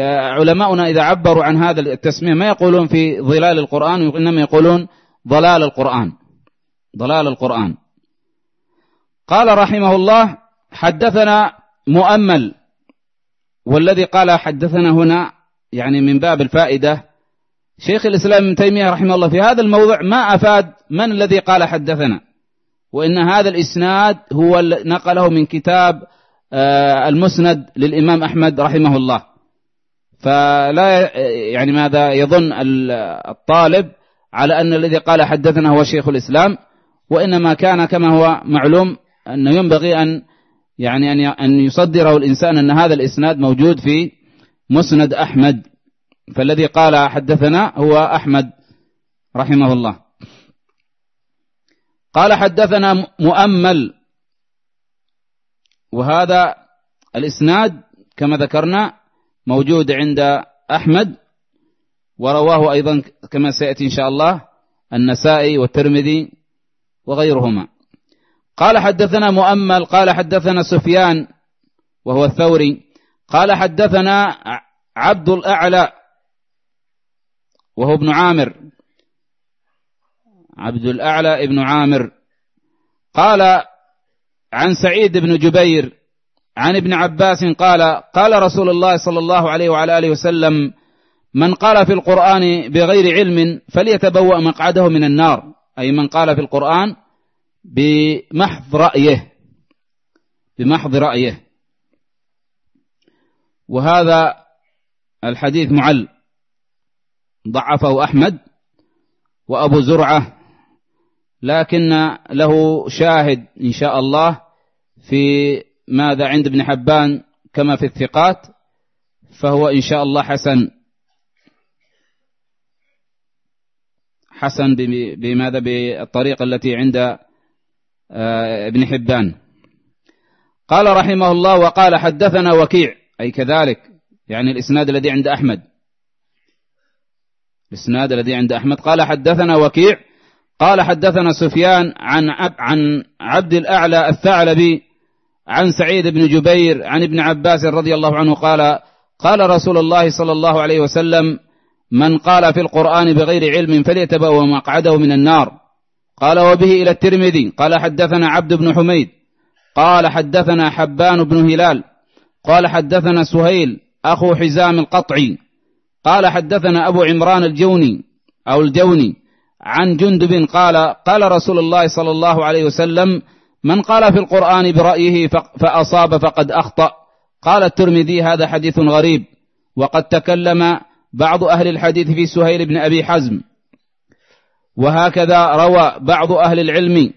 علماؤنا إذا عبروا عن هذا التسمية ما يقولون في ظلال القرآن وإنما يقولون ضلال القرآن. ضلال القرآن. قال رحمه الله حدثنا مؤمل والذي قال حدثنا هنا يعني من باب الفائدة شيخ الإسلام ابن تيمية رحمه الله في هذا الموضع ما أفاد من الذي قال حدثنا. وإن هذا الإسناد هو نقله من كتاب آه، المسند للإمام أحمد رحمه الله. فلا يعني ماذا يظن الطالب على أن الذي قال حدثنا هو شيخ الإسلام وإنما كان كما هو معلوم أنه ينبغي أن يعني أن يصدره الإنسان أن هذا الإسناد موجود في مسند أحمد. فالذي قال حدثنا هو أحمد رحمه الله. قال حدثنا مؤمل. وهذا الإسناد كما ذكرنا موجود عند أحمد ورواه أيضا كما سيأتي إن شاء الله النسائي والترمذي وغيرهما. قال حدثنا مؤمل قال حدثنا سفيان وهو الثوري قال حدثنا عبد الأعلى وهو ابن عامر. عبد الأعلى ابن عامر. قال عن سعيد بن جبير عن ابن عباس قال قال رسول الله صلى الله عليه وعلى آله وسلم من قال في القرآن بغير علم فليتبوأ مقعده من النار. أي من قال في القرآن بمحض رأيه بمحض رأيه. وهذا الحديث معل. ضعفه أحمد وأبو زرعة لكن له شاهد إن شاء الله في ماذا عند ابن حبان كما في الثقات؟ فهو إن شاء الله حسن. حسن بماذا؟ بالطريقة التي عند آه، ابن حبان. قال رحمه الله وقال حدثنا وكيع أي كذلك يعني الإسناد الذي عند أحمد. الإسناد الذي عند أحمد. قال حدثنا وكيع قال حدثنا سفيان عن عن عبد الأعلى الثعلبي عن سعيد بن جبير عن ابن عباس رضي الله عنه قال قال رسول الله صلى الله عليه وسلم من قال في القرآن بغير علم فليتبوأ مقعده من النار. قال وبه إلى الترمذي. قال حدثنا عبد بن حميد. قال حدثنا حبان بن هلال. قال حدثنا سهيل أخو حزام القطعي. قال حدثنا أبو عمران الجوني أو الجوني عن جندب قال قال رسول الله صلى الله عليه وسلم من قال في القرآن برأيه فأصاب فقد أخطأ. قال الترمذي هذا حديث غريب. وقد تكلم بعض أهل الحديث في سهيل بن أبي حزم. وهكذا روى بعض أهل العلم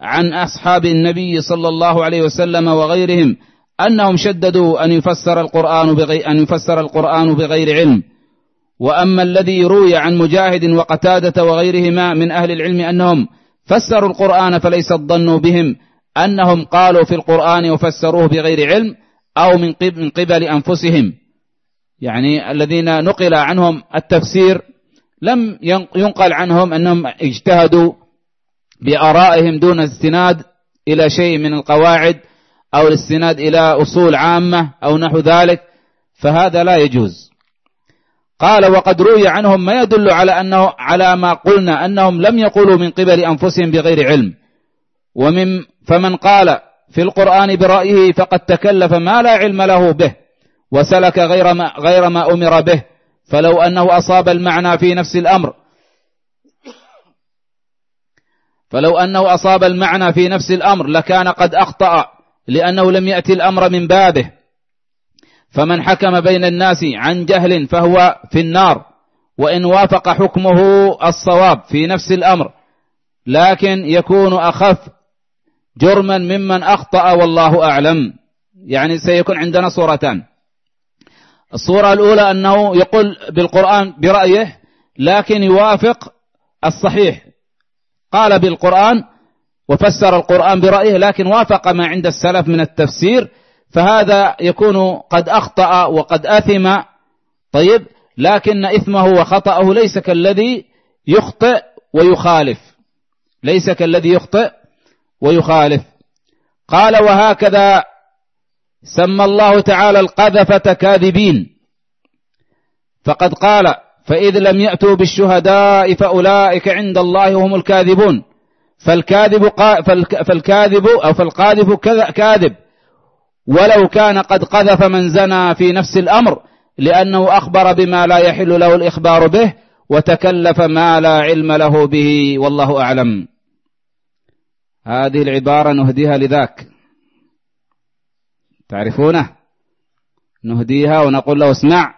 عن أصحاب النبي صلى الله عليه وسلم وغيرهم أنهم شددوا أن يفسر القرآن بغير, أن يفسر القرآن بغير علم. وأما الذي روي عن مجاهد وقتادة وغيرهما من أهل العلم أنهم فسروا القرآن فليس الظن بهم أنهم قالوا في القرآن وفسروه بغير علم أو من قبل أنفسهم. يعني الذين نقل عنهم التفسير لم ينقل عنهم أنهم اجتهدوا بآرائهم دون استناد إلى شيء من القواعد أو الاستناد إلى أصول عامة أو نحو ذلك فهذا لا يجوز. قال وقد روي عنهم ما يدل على أنه على ما قلنا أنهم لم يقولوا من قبل أنفسهم بغير علم. ومن فمن قال في القرآن برأيه فقد تكلف ما لا علم له به وسلك غير ما, غير ما أمر به فلو أنه أصاب المعنى في نفس الأمر. فلو أنه أصاب المعنى في نفس الأمر لكان قد أخطأ لأنه لم يأتي الأمر من بابه. فمن حكم بين الناس عن جهل فهو في النار وإن وافق حكمه الصواب في نفس الأمر لكن يكون أخف جرما ممن أخطأ والله أعلم. يعني سيكون عندنا صورتان. الصورة الأولى أنه يقول بالقرآن برأيه لكن يوافق الصحيح. قال بالقرآن وفسر القرآن برأيه لكن وافق ما عند السلف من التفسير فهذا يكون قد أخطأ وقد أثم. طيب لكن إثمه وخطأه ليس كالذي يخطئ ويخالف. ليس كالذي يخطئ ويخالف. قال وهكذا سمى الله تعالى القذفة كاذبين. فقد قال فإذ لم يأتوا بالشهداء فأولئك عند الله هم الكاذبون. فالكاذب فالكاذب أو فالقاذف كاذب. ولو كان قد قذف من زنى في نفس الأمر لأنه أخبر بما لا يحل له الإخبار به وتكلف ما لا علم له به والله أعلم. هذه العبارة نهديها لذاك. تعرفونه؟ نهديها ونقول له اسمع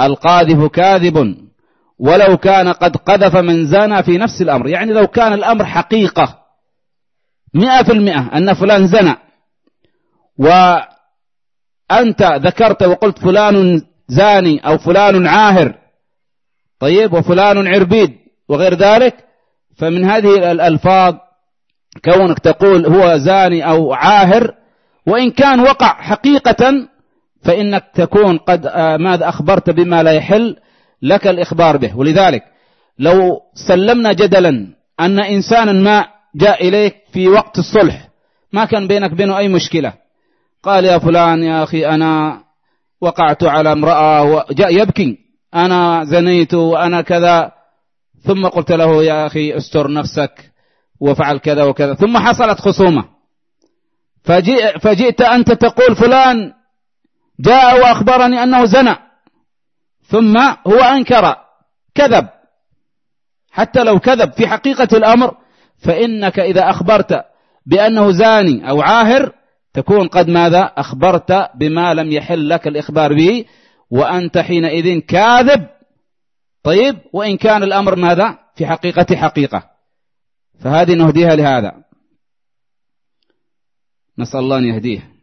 القاذف كاذب ولو كان قد قذف من زنى في نفس الأمر. يعني لو كان الأمر حقيقة مئة في المئة أن فلان زنى. وأنت ذكرت وقلت فلان زاني أو فلان عاهر. طيب وفلان عربيد وغير ذلك. فمن هذه الألفاظ كونك تقول هو زاني أو عاهر وإن كان وقع حقيقة فإنك تكون قد آه، ماذا أخبرت بما لا يحل لك الإخبار به. ولذلك لو سلمنا جدلا أن إنسانا ما جاء إليك في وقت الصلح ما كان بينك بينه أي مشكلة. قال يا فلان يا أخي أنا وقعت على امرأة وجاء يبكي. أنا زنيت وأنا كذا. ثم قلت له يا أخي استر نفسك. وفعل كذا وكذا. ثم حصلت خصومة. فجئ فجئت أنت تقول فلان جاء وأخبرني أنه زنى. ثم هو أنكر. كذب. حتى لو كذب في حقيقة الأمر فإنك إذا أخبرت بأنه زاني أو عاهر تكون قد ماذا؟ أخبرت بما لم يحل لك الإخبار به وأنت حينئذ كاذب. طيب؟ وإن كان الأمر ماذا؟ في حقيقة حقيقة. فهذه نهديها لهذا. نسأل الله أن يهديه.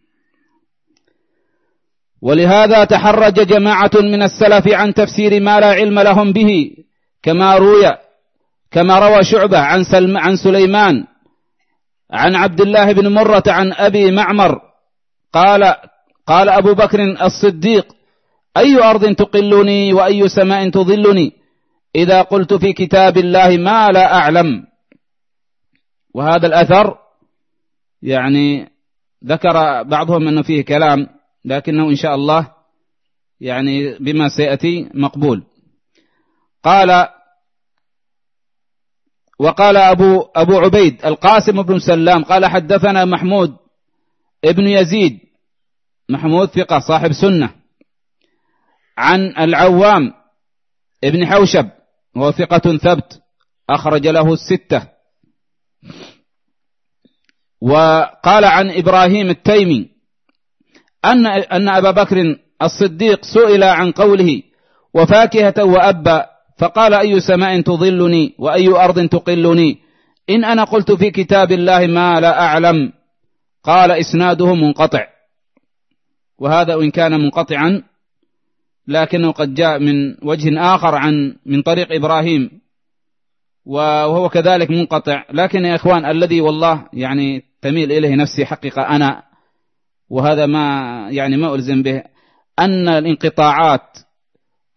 ولهذا تحرج جماعة من السلف عن تفسير ما لا علم لهم به كما روي كما روى شعبة عن, سلم عن سليمان عن عبد الله بن مرة عن أبي معمر قال قال أبو بكر الصديق أي أرض تقلني وأي سماء تظلني؟ إذا قلت في كتاب الله ما لا أعلم. وهذا الأثر يعني ذكر بعضهم أنه فيه كلام لكنه إن شاء الله يعني بما سيأتي مقبول. قال وقال أبو, أبو عبيد القاسم بن سلام قال حدثنا محمود ابن يزيد محمود ثقة صاحب سنة عن العوام ابن حوشب وهو ثقة ثبت أخرج له الستة. وقال عن إبراهيم التيمي أن, أن أبا بكر الصديق سئل عن قوله وفاكهة وأبا فقال أي سماء تظلني وأي أرض تقلني؟ إن أنا قلت في كتاب الله ما لا أعلم. قال إسناده منقطع. وهذا وإن كان منقطعا لكنه قد جاء من وجه آخر عن من طريق إبراهيم. وهو كذلك منقطع. لكن يا إخوان الذي والله يعني تميل إليه نفسي حقيقة أنا وهذا ما يعني ما ألزم به أن الانقطاعات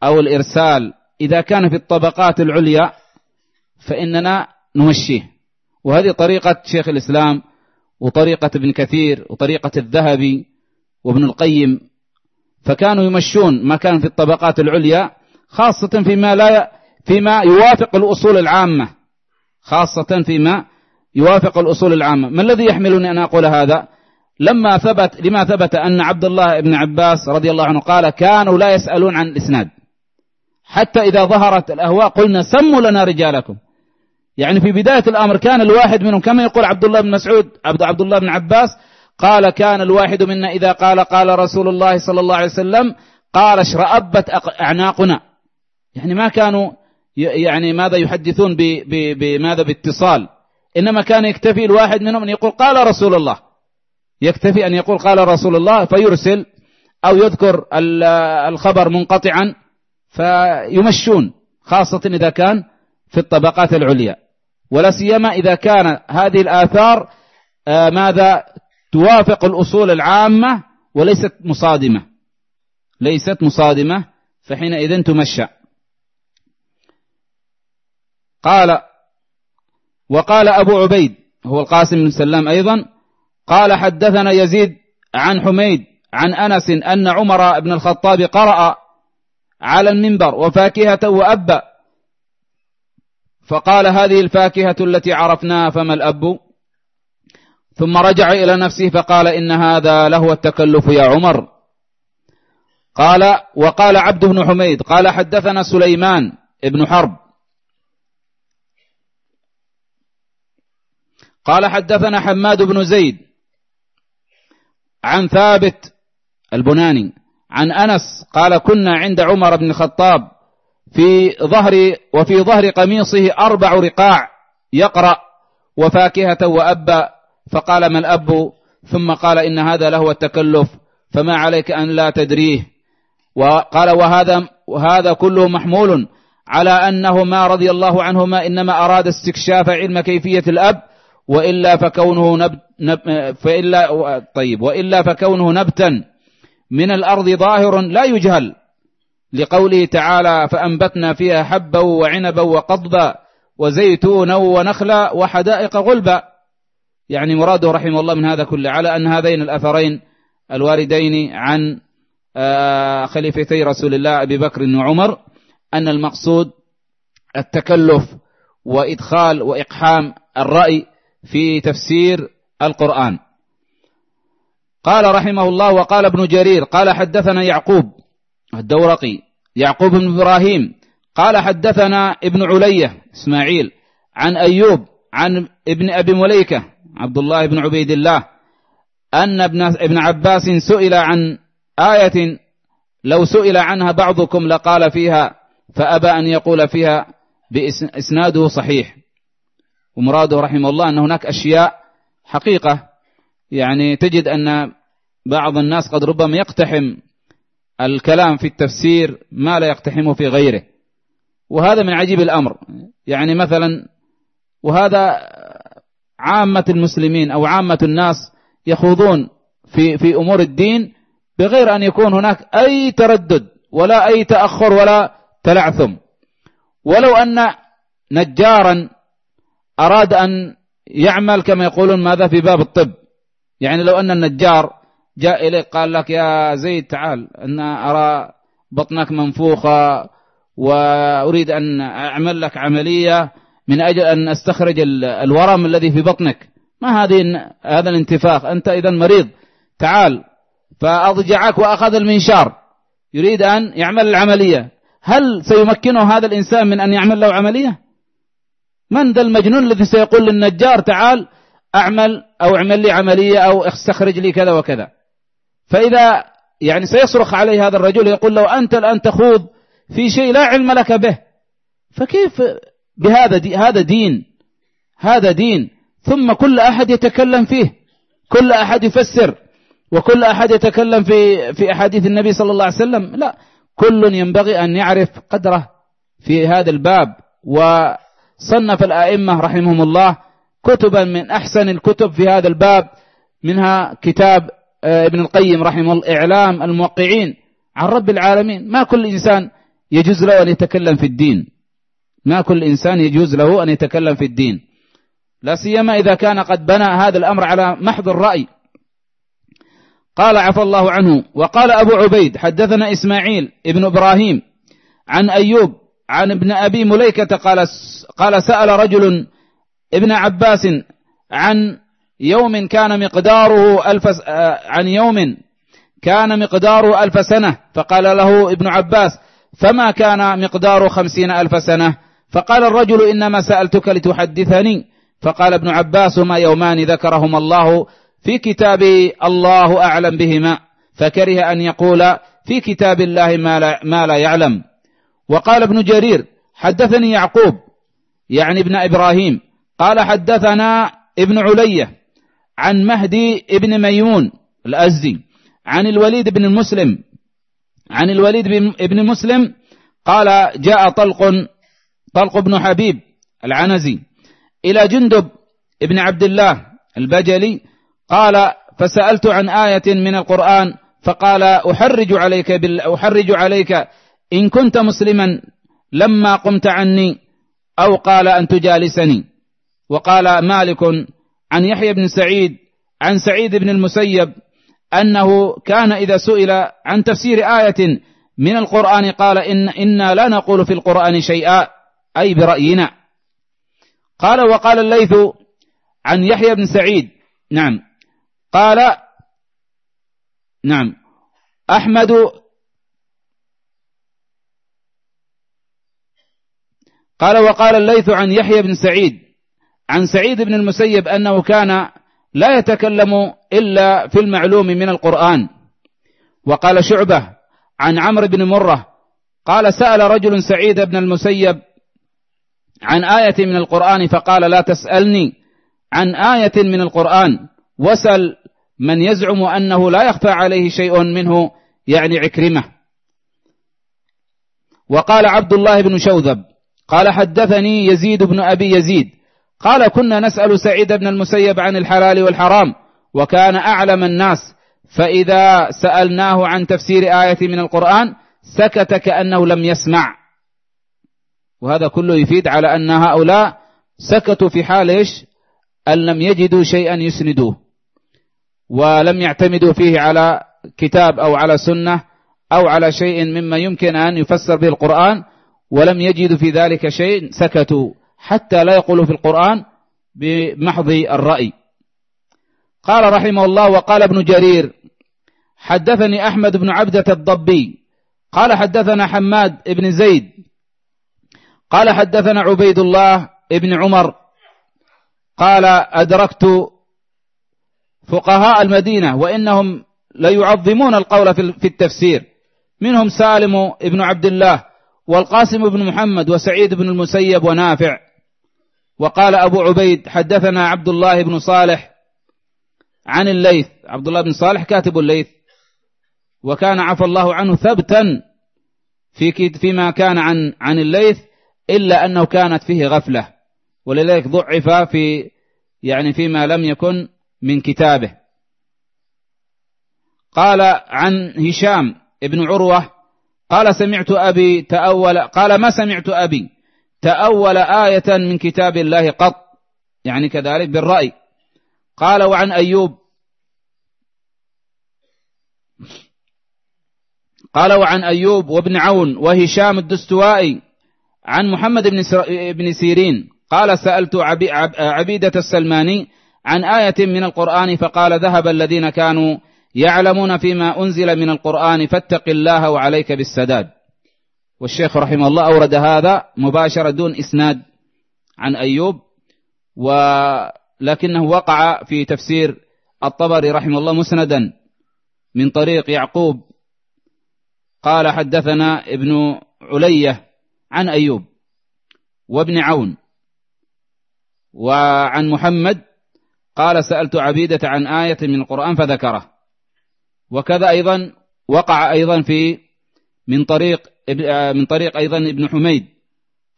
أو الإرسال إذا كان في الطبقات العليا فإننا نمشيه. وهذه طريقة شيخ الإسلام وطريقة ابن كثير وطريقة الذهبي وابن القيم. فكانوا يمشون ما كان في الطبقات العليا خاصة فيما لا فيما يوافق الأصول العامة خاصة فيما يوافق الأصول العامة. ما الذي يحملني أن أقول هذا؟ لما ثبت لما ثبت أن عبد الله بن عباس رضي الله عنه قال كانوا لا يسألون عن الإسناد. حتى إذا ظهرت الأهواء قلنا سموا لنا رجالكم. يعني في بداية الأمر كان الواحد منهم كما يقول عبد الله بن مسعود عبد عبد الله بن عباس قال كان الواحد منا إذا قال قال رسول الله صلى الله عليه وسلم قال اشرأبت أعناقنا. يعني ما كانوا يعني ماذا يحدثون بماذا باتصال. إنما كان يكتفي الواحد منهم أن يقول قال رسول الله. يكتفي أن يقول قال رسول الله فيرسل أو يذكر الخبر منقطعا فيمشون خاصة إذا كان في الطبقات العليا. ولا سيما إذا كان هذه الآثار آه، ماذا توافق الأصول العامة وليست مصادمة. ليست مصادمة فحينئذ تمشى. قال وقال أبو عبيد هو القاسم بن سلام أيضا قال حدثنا يزيد عن حميد عن أنس أن عمر بن الخطاب قرأ على المنبر وفاكهة وأبا فقال هذه الفاكهة التي عرفناها فما الأب؟ ثم رجع إلى نفسه فقال إن هذا لهو التكلف يا عمر. قال وقال عبد بن حميد قال حدثنا سليمان ابن حرب قال حدثنا حماد بن زيد عن ثابت البناني عن أنس قال كنا عند عمر بن الخطاب في ظهر وفي ظهر قميصه أربع رقاع يقرأ وفاكهة وأبا فقال ما الأب؟ ثم قال إن هذا له التكلف فما عليك أن لا تدريه وقال وهذا وهذا كله محمول على أنه ما رضي الله عنهما إنما أراد استكشاف علم كيفية الأب وإلا فكونه نب نب فإلا طيب. وإلا فكونه نبتا من الأرض ظاهر لا يجهل لقوله تعالى فأنبتنا فيها حبا وعنبا وقضبا وزيتونا ونخلا وحدائق غلبا. يعني مراده رحمه الله من هذا كله على أن هذين الأثرين الواردين عن آه، خليفتي رسول الله أبي بكر وعمر أن المقصود التكلف وإدخال وإقحام الرأي في تفسير القرآن. قال رحمه الله وقال ابن جرير قال حدثنا يعقوب الدورقي يعقوب بن إبراهيم قال حدثنا ابن علية إسماعيل عن أيوب عن ابن أبي مليكة عبد الله بن عبيد الله أن ابن عباس سئل عن آية لو سئل عنها بعضكم لقال فيها فأبى أن يقول فيها بإسناده صحيح. ومراده رحمه الله أن هناك أشياء حقيقة. يعني تجد أن بعض الناس قد ربما يقتحم الكلام في التفسير ما لا يقتحمه في غيره. وهذا من عجيب الأمر. يعني مثلا وهذا عامة المسلمين أو عامة الناس يخوضون في في أمور الدين بغير أن يكون هناك أي تردد ولا أي تأخر ولا تلعثم. ولو أن نجارا أراد أن يعمل كما يقولون ماذا في باب الطب. يعني لو أن النجار جاء إليك قال لك يا زيد تعال أن أرى بطنك منفوخة وأريد أن أعمل لك عملية من أجل أن أستخرج الورم الذي في بطنك. ما هذه هذا الانتفاخ؟ أنت إذا مريض. تعال. فأضجعك وأخذ المنشار. يريد أن يعمل العملية. هل سيمكنه هذا الإنسان من أن يعمل له عملية؟ من ذا المجنون الذي سيقول للنجار تعال أعمل أو اعمل لي عملية أو استخرج لي كذا وكذا. فإذا يعني سيصرخ عليه هذا الرجل يقول لو أنت الآن تخوض في شيء لا علم لك به فكيف بهذا دي هذا دين؟ هذا دين. ثم كل أحد يتكلم فيه كل أحد يفسر وكل أحد يتكلم في في أحاديث النبي صلى الله عليه وسلم. لا كل ينبغي أن يعرف قدره في هذا الباب وصنف الآئمة رحمهم الله كتبا من أحسن الكتب في هذا الباب منها كتاب آه، ابن القيم رحمه الله إعلام الموقعين عن رب العالمين. ما كل إنسان يجوز له أن يتكلم في الدين. ما كل إنسان يجوز له أن يتكلم في الدين. لا سيما إذا كان قد بنى هذا الأمر على محض الرأي. قال عفى الله عنه. وقال أبو عبيد حدثنا إسماعيل ابن إبراهيم عن أيوب عن ابن أبي مليكة قال قال سأل رجل ابن عباس عن يوم كان مقداره ألف عن يوم كان مقداره ألف سنة. فقال له ابن عباس فما كان مقداره خمسين ألف سنة؟ فقال الرجل إنما سألتك لتحدثني. فقال ابن عباس هما يومان ذكرهما الله في كتاب الله أعلم بهما. فكره أن يقول في كتاب الله ما لا, ما لا يعلم. وقال ابن جرير حدثني يعقوب يعني ابن إبراهيم قال حدثنا ابن علية عن مهدي ابن ميمون الأزدي عن الوليد بن المسلم عن الوليد بن مسلم قال جاء طلق طلق بن حبيب العنزي إلى جندب ابن عبد الله البجلي قال فسألت عن آية من القرآن فقال أحرج عليك بال أحرج عليك إن كنت مسلما لما قمت عني أو قال أن تجالسني. وقال مالك عن يحيى بن سعيد عن سعيد بن المسيب أنه كان إذا سئل عن تفسير آية من القرآن قال إن إنا لا نقول في القرآن شيئا أي برأينا. قال وقال الليث عن يحيى بن سعيد نعم. قال نعم. أحمد قال وقال الليث عن يحيى بن سعيد عن سعيد بن المسيب أنه كان لا يتكلم إلا في المعلوم من القرآن. وقال شعبة عن عمرو بن مرة قال سأل رجل سعيد بن المسيب عن آية من القرآن فقال لا تسألني عن آية من القرآن وسل من يزعم أنه لا يخفى عليه شيء منه يعني عكرمة. وقال عبد الله بن شوذب قال حدثني يزيد بن أبي يزيد قال كنا نسأل سعيد بن المسيب عن الحلال والحرام وكان أعلم الناس فإذا سألناه عن تفسير آية من القرآن سكت كأنه لم يسمع. وهذا كله يفيد على أن هؤلاء سكتوا في حال إيش؟ أن لم يجدوا شيئا يسندوه ولم يعتمدوا فيه على كتاب أو على سنة أو على شيء مما يمكن أن يفسر به القرآن ولم يجدوا في ذلك شيء سكتوا. حتى لا يقولوا في القرآن بمحض الرأي. قال رحمه الله وقال ابن جرير حدثني أحمد بن عبدة الضبي. قال حدثنا حماد بن زيد. قال حدثنا عبيد الله بن عمر. قال أدركت فقهاء المدينة وإنهم ليعظمون القول في التفسير. منهم سالم بن عبد الله. والقاسم بن محمد وسعيد بن المسيب ونافع. وقال أبو عبيد حدثنا عبد الله بن صالح عن الليث. عبد الله بن صالح كاتب الليث. وكان عفى الله عنه ثبتا في فيما كان عن عن الليث إلا أنه كانت فيه غفلة. ولذلك ضعف في يعني فيما لم يكن من كتابه. قال عن هشام ابن عروة قال سمعت أبي تأول قال ما سمعت أبي؟ تأول آية من كتاب الله قط يعني كذلك بالرأي. قال وعن أيوب قال وعن أيوب وابن عون وهشام الدستوائي عن محمد بن سيرين قال سألت عبيدة السلماني عن آية من القرآن فقال ذهب الذين كانوا يعلمون فيما أنزل من القرآن فاتق الله وعليك بالسداد. والشيخ رحمه الله أورد هذا مباشرة دون إسناد عن أيوب ولكنه وقع في تفسير الطبري رحمه الله مسندا من طريق يعقوب. قال حدثنا ابن علية عن أيوب وابن عون وعن محمد قال سألت عبيدة عن آية من القرآن فذكره. وكذا أيضا وقع أيضا في من طريق من طريق أيضا ابن حميد.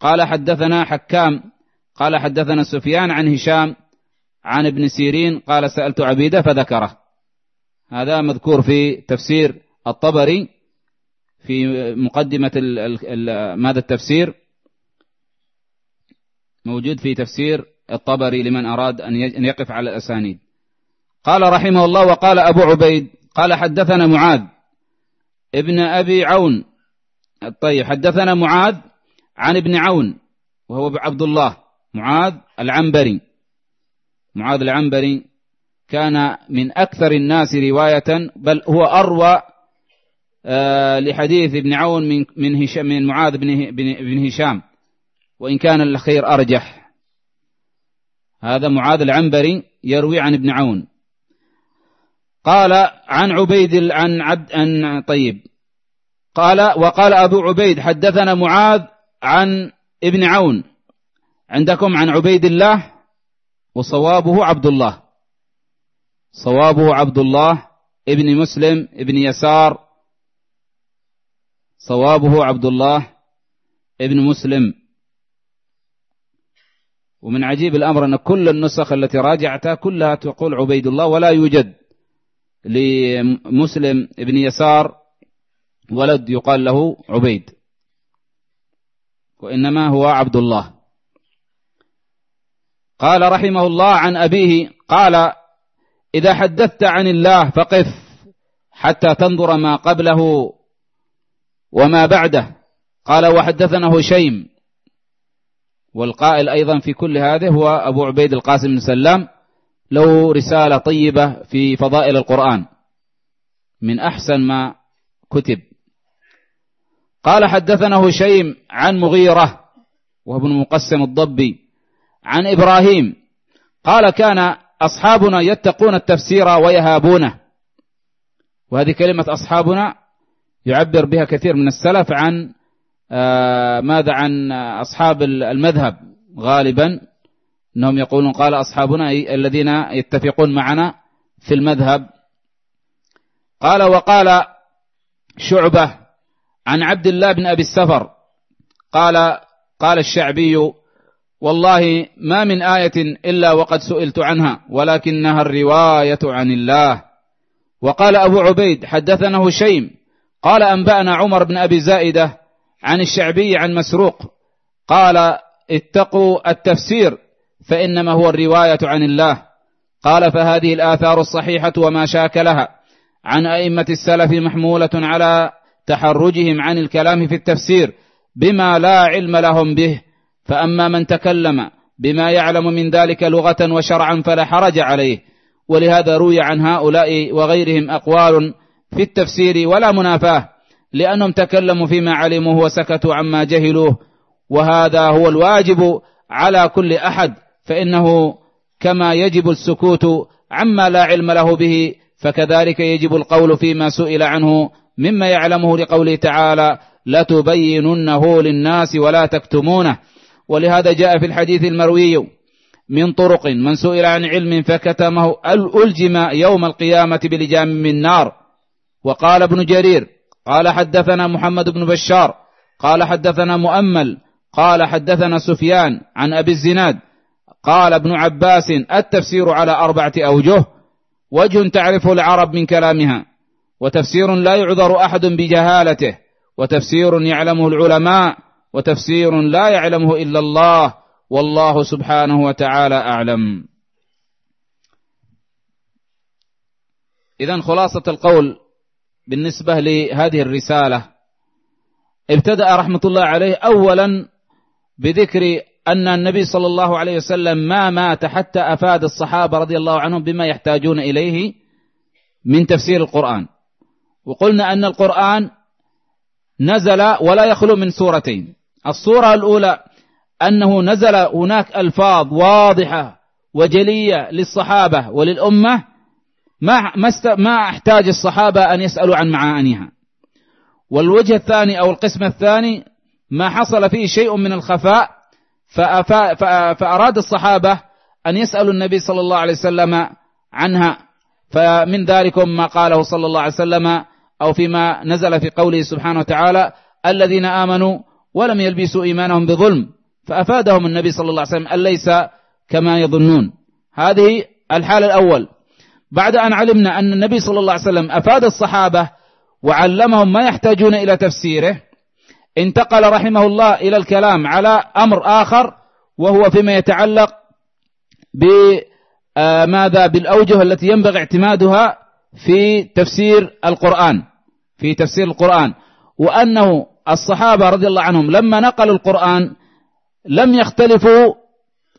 قال حدثنا حكام قال حدثنا سفيان عن هشام عن ابن سيرين قال سألت عبيدة فذكره. هذا مذكور في تفسير الطبري في مقدمة ماذا التفسير؟ موجود في تفسير الطبري لمن أراد أن يقف على الأسانيد. قال رحمه الله وقال أبو عبيد قال حدثنا معاذ ابن أبي عون. طيب حدثنا معاذ عن ابن عون وهو عبد الله معاذ العنبري. معاذ العنبري كان من أكثر الناس رواية بل هو أروى آه لحديث ابن عون من من هشام من معاذ بن بن هشام. وإن كان الأخير أرجح. هذا معاذ العنبري يروي عن ابن عون. قال عن عبيد عن عبد عن طيب. قال وقال أبو عبيد حدثنا معاذ عن ابن عون. عندكم عن عبيد الله وصوابه عبد الله. صوابه عبد الله ابن مسلم ابن يسار. صوابه عبد الله ابن مسلم. ومن عجيب الأمر أن كل النسخ التي راجعتها كلها تقول عبيد الله ولا يوجد. لمسلم ابن يسار ولد يقال له عبيد. وإنما هو عبد الله. قال رحمه الله عن أبيه قال إذا حدثت عن الله فقف حتى تنظر ما قبله وما بعده. قال وحدثنا هشيم والقائل أيضا في كل هذه هو أبو عبيد القاسم بن سلام له رسالة طيبة في فضائل القرآن من أحسن ما كتب. قال حدثنا هشيم عن مغيرة وهو ابن مقسم الضبي عن إبراهيم. قال كان أصحابنا يتقون التفسير ويهابونه. وهذه كلمة أصحابنا يعبر بها كثير من السلف عن آه، ماذا عن أصحاب المذهب غالبا. أنهم يقولون قال أصحابنا الذين يتفقون معنا في المذهب. قال وقال شعبة عن عبد الله بن أبي السفر. قال قال الشعبي والله ما من آية إلا وقد سئلت عنها ولكنها الرواية عن الله. وقال أبو عبيد حدثنا هشيم قال أنبأنا عمر بن أبي زائدة عن الشعبي عن مسروق. قال اتقوا التفسير. فإنما هو الرواية عن الله. قال فهذه الآثار الصحيحة وما شاكلها عن أئمة السلف محمولة على تحرجهم عن الكلام في التفسير بما لا علم لهم به. فأما من تكلم بما يعلم من ذلك لغة وشرعا فلا حرج عليه. ولهذا روي عن هؤلاء وغيرهم أقوال في التفسير ولا منافاة لأنهم تكلموا فيما علموه وسكتوا عما جهلوه. وهذا هو الواجب على كل أحد فإنه كما يجب السكوت عما لا علم له به فكذلك يجب القول فيما سئل عنه مما يعلمه لقوله تعالى لتبيننه للناس ولا تكتمونه ولهذا جاء في الحديث المروي من طرق من سئل عن علم فكتمه ألجم يوم القيامة بلجام من نار وقال ابن جرير قال حدثنا محمد بن بشار قال حدثنا مؤمل قال حدثنا سفيان عن أبي الزناد قال ابن عباس التفسير على أربعة أوجه. وجه تعرفه العرب من كلامها. وتفسير لا يعذر أحد بجهالته. وتفسير يعلمه العلماء. وتفسير لا يعلمه إلا الله. والله سبحانه وتعالى أعلم. إذا خلاصة القول بالنسبة لهذه الرسالة. ابتدأ رحمة الله عليه أولا بذكر أن النبي صلى الله عليه وسلم ما مات حتى أفاد الصحابة رضي الله عنهم بما يحتاجون إليه من تفسير القرآن. وقلنا أن القرآن نزل ولا يخلو من سورتين. الصورة الأولى أنه نزل هناك ألفاظ واضحة وجلية للصحابة وللأمة. ما ما احتاج الصحابة أن يسألوا عن معانيها. والوجه الثاني أو القسم الثاني ما حصل فيه شيء من الخفاء فأراد الصحابة أن يسألوا النبي صلى الله عليه وسلم عنها. فمن ذلك ما قاله صلى الله عليه وسلم أو فيما نزل في قوله سبحانه وتعالى الذين آمنوا ولم يلبسوا إيمانهم بظلم فأفادهم النبي صلى الله عليه وسلم أن ليس كما يظنون. هذه الحال الأول. بعد أن علمنا أن النبي صلى الله عليه وسلم أفاد الصحابة وعلمهم ما يحتاجون إلى تفسيره انتقل رحمه الله إلى الكلام على أمر آخر وهو فيما يتعلق بماذا بالأوجه التي ينبغي اعتمادها في تفسير القرآن في تفسير القرآن. وأنه الصحابة رضي الله عنهم لما نقلوا القرآن لم يختلفوا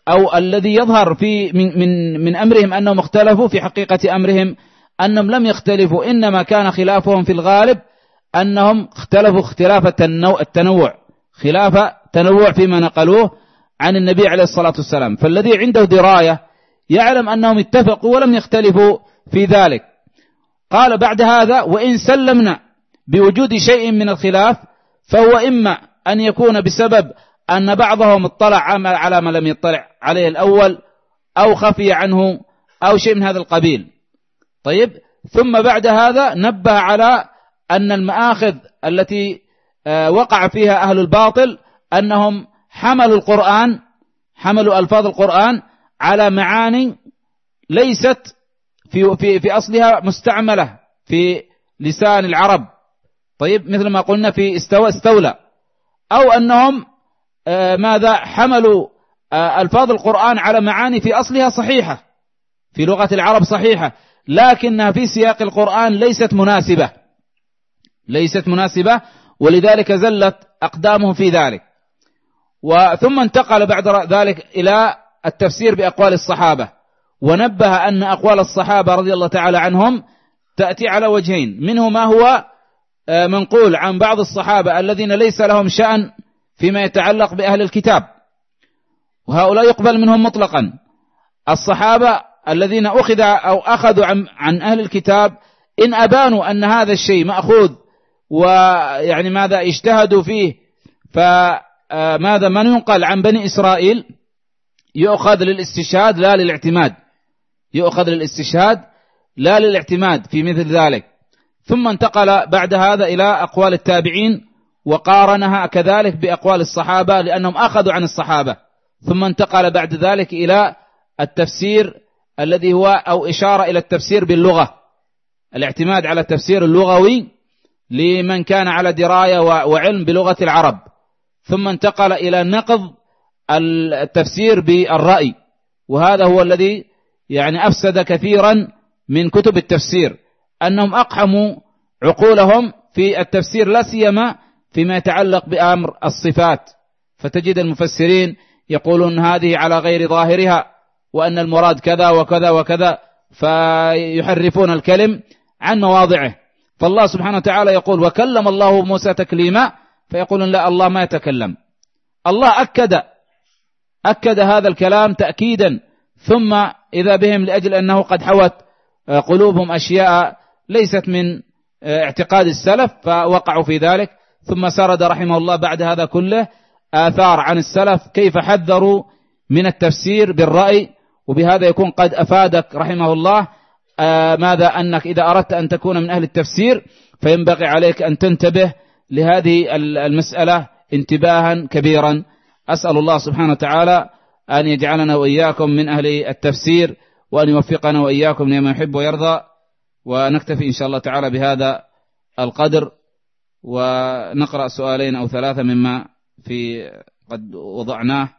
أو الذي يظهر في من من من أمرهم أنهم اختلفوا في حقيقة أمرهم أنهم لم يختلفوا إنما كان خلافهم في الغالب أنهم اختلفوا اختلاف التنوع خلاف تنوع فيما نقلوه عن النبي عليه الصلاة والسلام. فالذي عنده دراية يعلم أنهم اتفقوا ولم يختلفوا في ذلك. قال بعد هذا وإن سلمنا بوجود شيء من الخلاف فهو إما أن يكون بسبب أن بعضهم اطلع على ما لم يطلع عليه الأول أو خفي عنه أو شيء من هذا القبيل. طيب ثم بعد هذا نبه على أن المآخذ التي آه، وقع فيها أهل الباطل أنهم حملوا القرآن حملوا ألفاظ القرآن على معاني ليست في في في أصلها مستعملة في لسان العرب. طيب مثل ما قلنا في استوى استولى. أو أنهم آه، ماذا؟ حملوا آه، ألفاظ القرآن على معاني في أصلها صحيحة في لغة العرب صحيحة لكنها في سياق القرآن ليست مناسبة. ليست مناسبة ولذلك زلت أقدامهم في ذلك. وثم انتقل بعد ذلك إلى التفسير بأقوال الصحابة ونبه أن أقوال الصحابة رضي الله تعالى عنهم تأتي على وجهين. منه ما هو آه، منقول عن بعض الصحابة الذين ليس لهم شأن فيما يتعلق بأهل الكتاب. وهؤلاء يقبل منهم مطلقا. الصحابة الذين أخذ أو أخذوا عن, عن أهل الكتاب إن أبانوا أن هذا الشيء مأخوذ ويعني ماذا اجتهدوا فيه. فماذا من ينقل عن بني إسرائيل؟ يؤخذ للاستشهاد لا للاعتماد. يؤخذ للاستشهاد لا للاعتماد في مثل ذلك. ثم انتقل بعد هذا إلى أقوال التابعين وقارنها كذلك بأقوال الصحابة لأنهم أخذوا عن الصحابة. ثم انتقل بعد ذلك إلى التفسير الذي هو أو إشارة إلى التفسير باللغة. الاعتماد على التفسير اللغوي لمن كان على دراية وعلم بلغة العرب. ثم انتقل إلى نقض التفسير بالرأي. وهذا هو الذي يعني أفسد كثيرا من كتب التفسير. أنهم أقحموا عقولهم في التفسير لا سيما فيما يتعلق بأمر الصفات. فتجد المفسرين يقولون هذه على غير ظاهرها وأن المراد كذا وكذا وكذا فيحرفون الكلم عن مواضعه. فالله سبحانه وتعالى يقول وكلم الله موسى تكليما فيقولون لا الله ما يتكلم. الله أكد أكد هذا الكلام تأكيدا. ثم إذا بهم لأجل أنه قد حوت قلوبهم أشياء ليست من اعتقاد السلف فوقعوا في ذلك. ثم سرد رحمه الله بعد هذا كله آثار عن السلف كيف حذروا من التفسير بالرأي. وبهذا يكون قد أفادك رحمه الله. آه ماذا أنك إذا أردت أن تكون من أهل التفسير فينبغي عليك أن تنتبه لهذه المسألة انتباها كبيرا. أسأل الله سبحانه وتعالى أن يجعلنا وإياكم من أهل التفسير وأن يوفقنا وإياكم لما يحب ويرضى. ونكتفي إن شاء الله تعالى بهذا القدر ونقرأ سؤالين أو ثلاثة مما في قد وضعناه.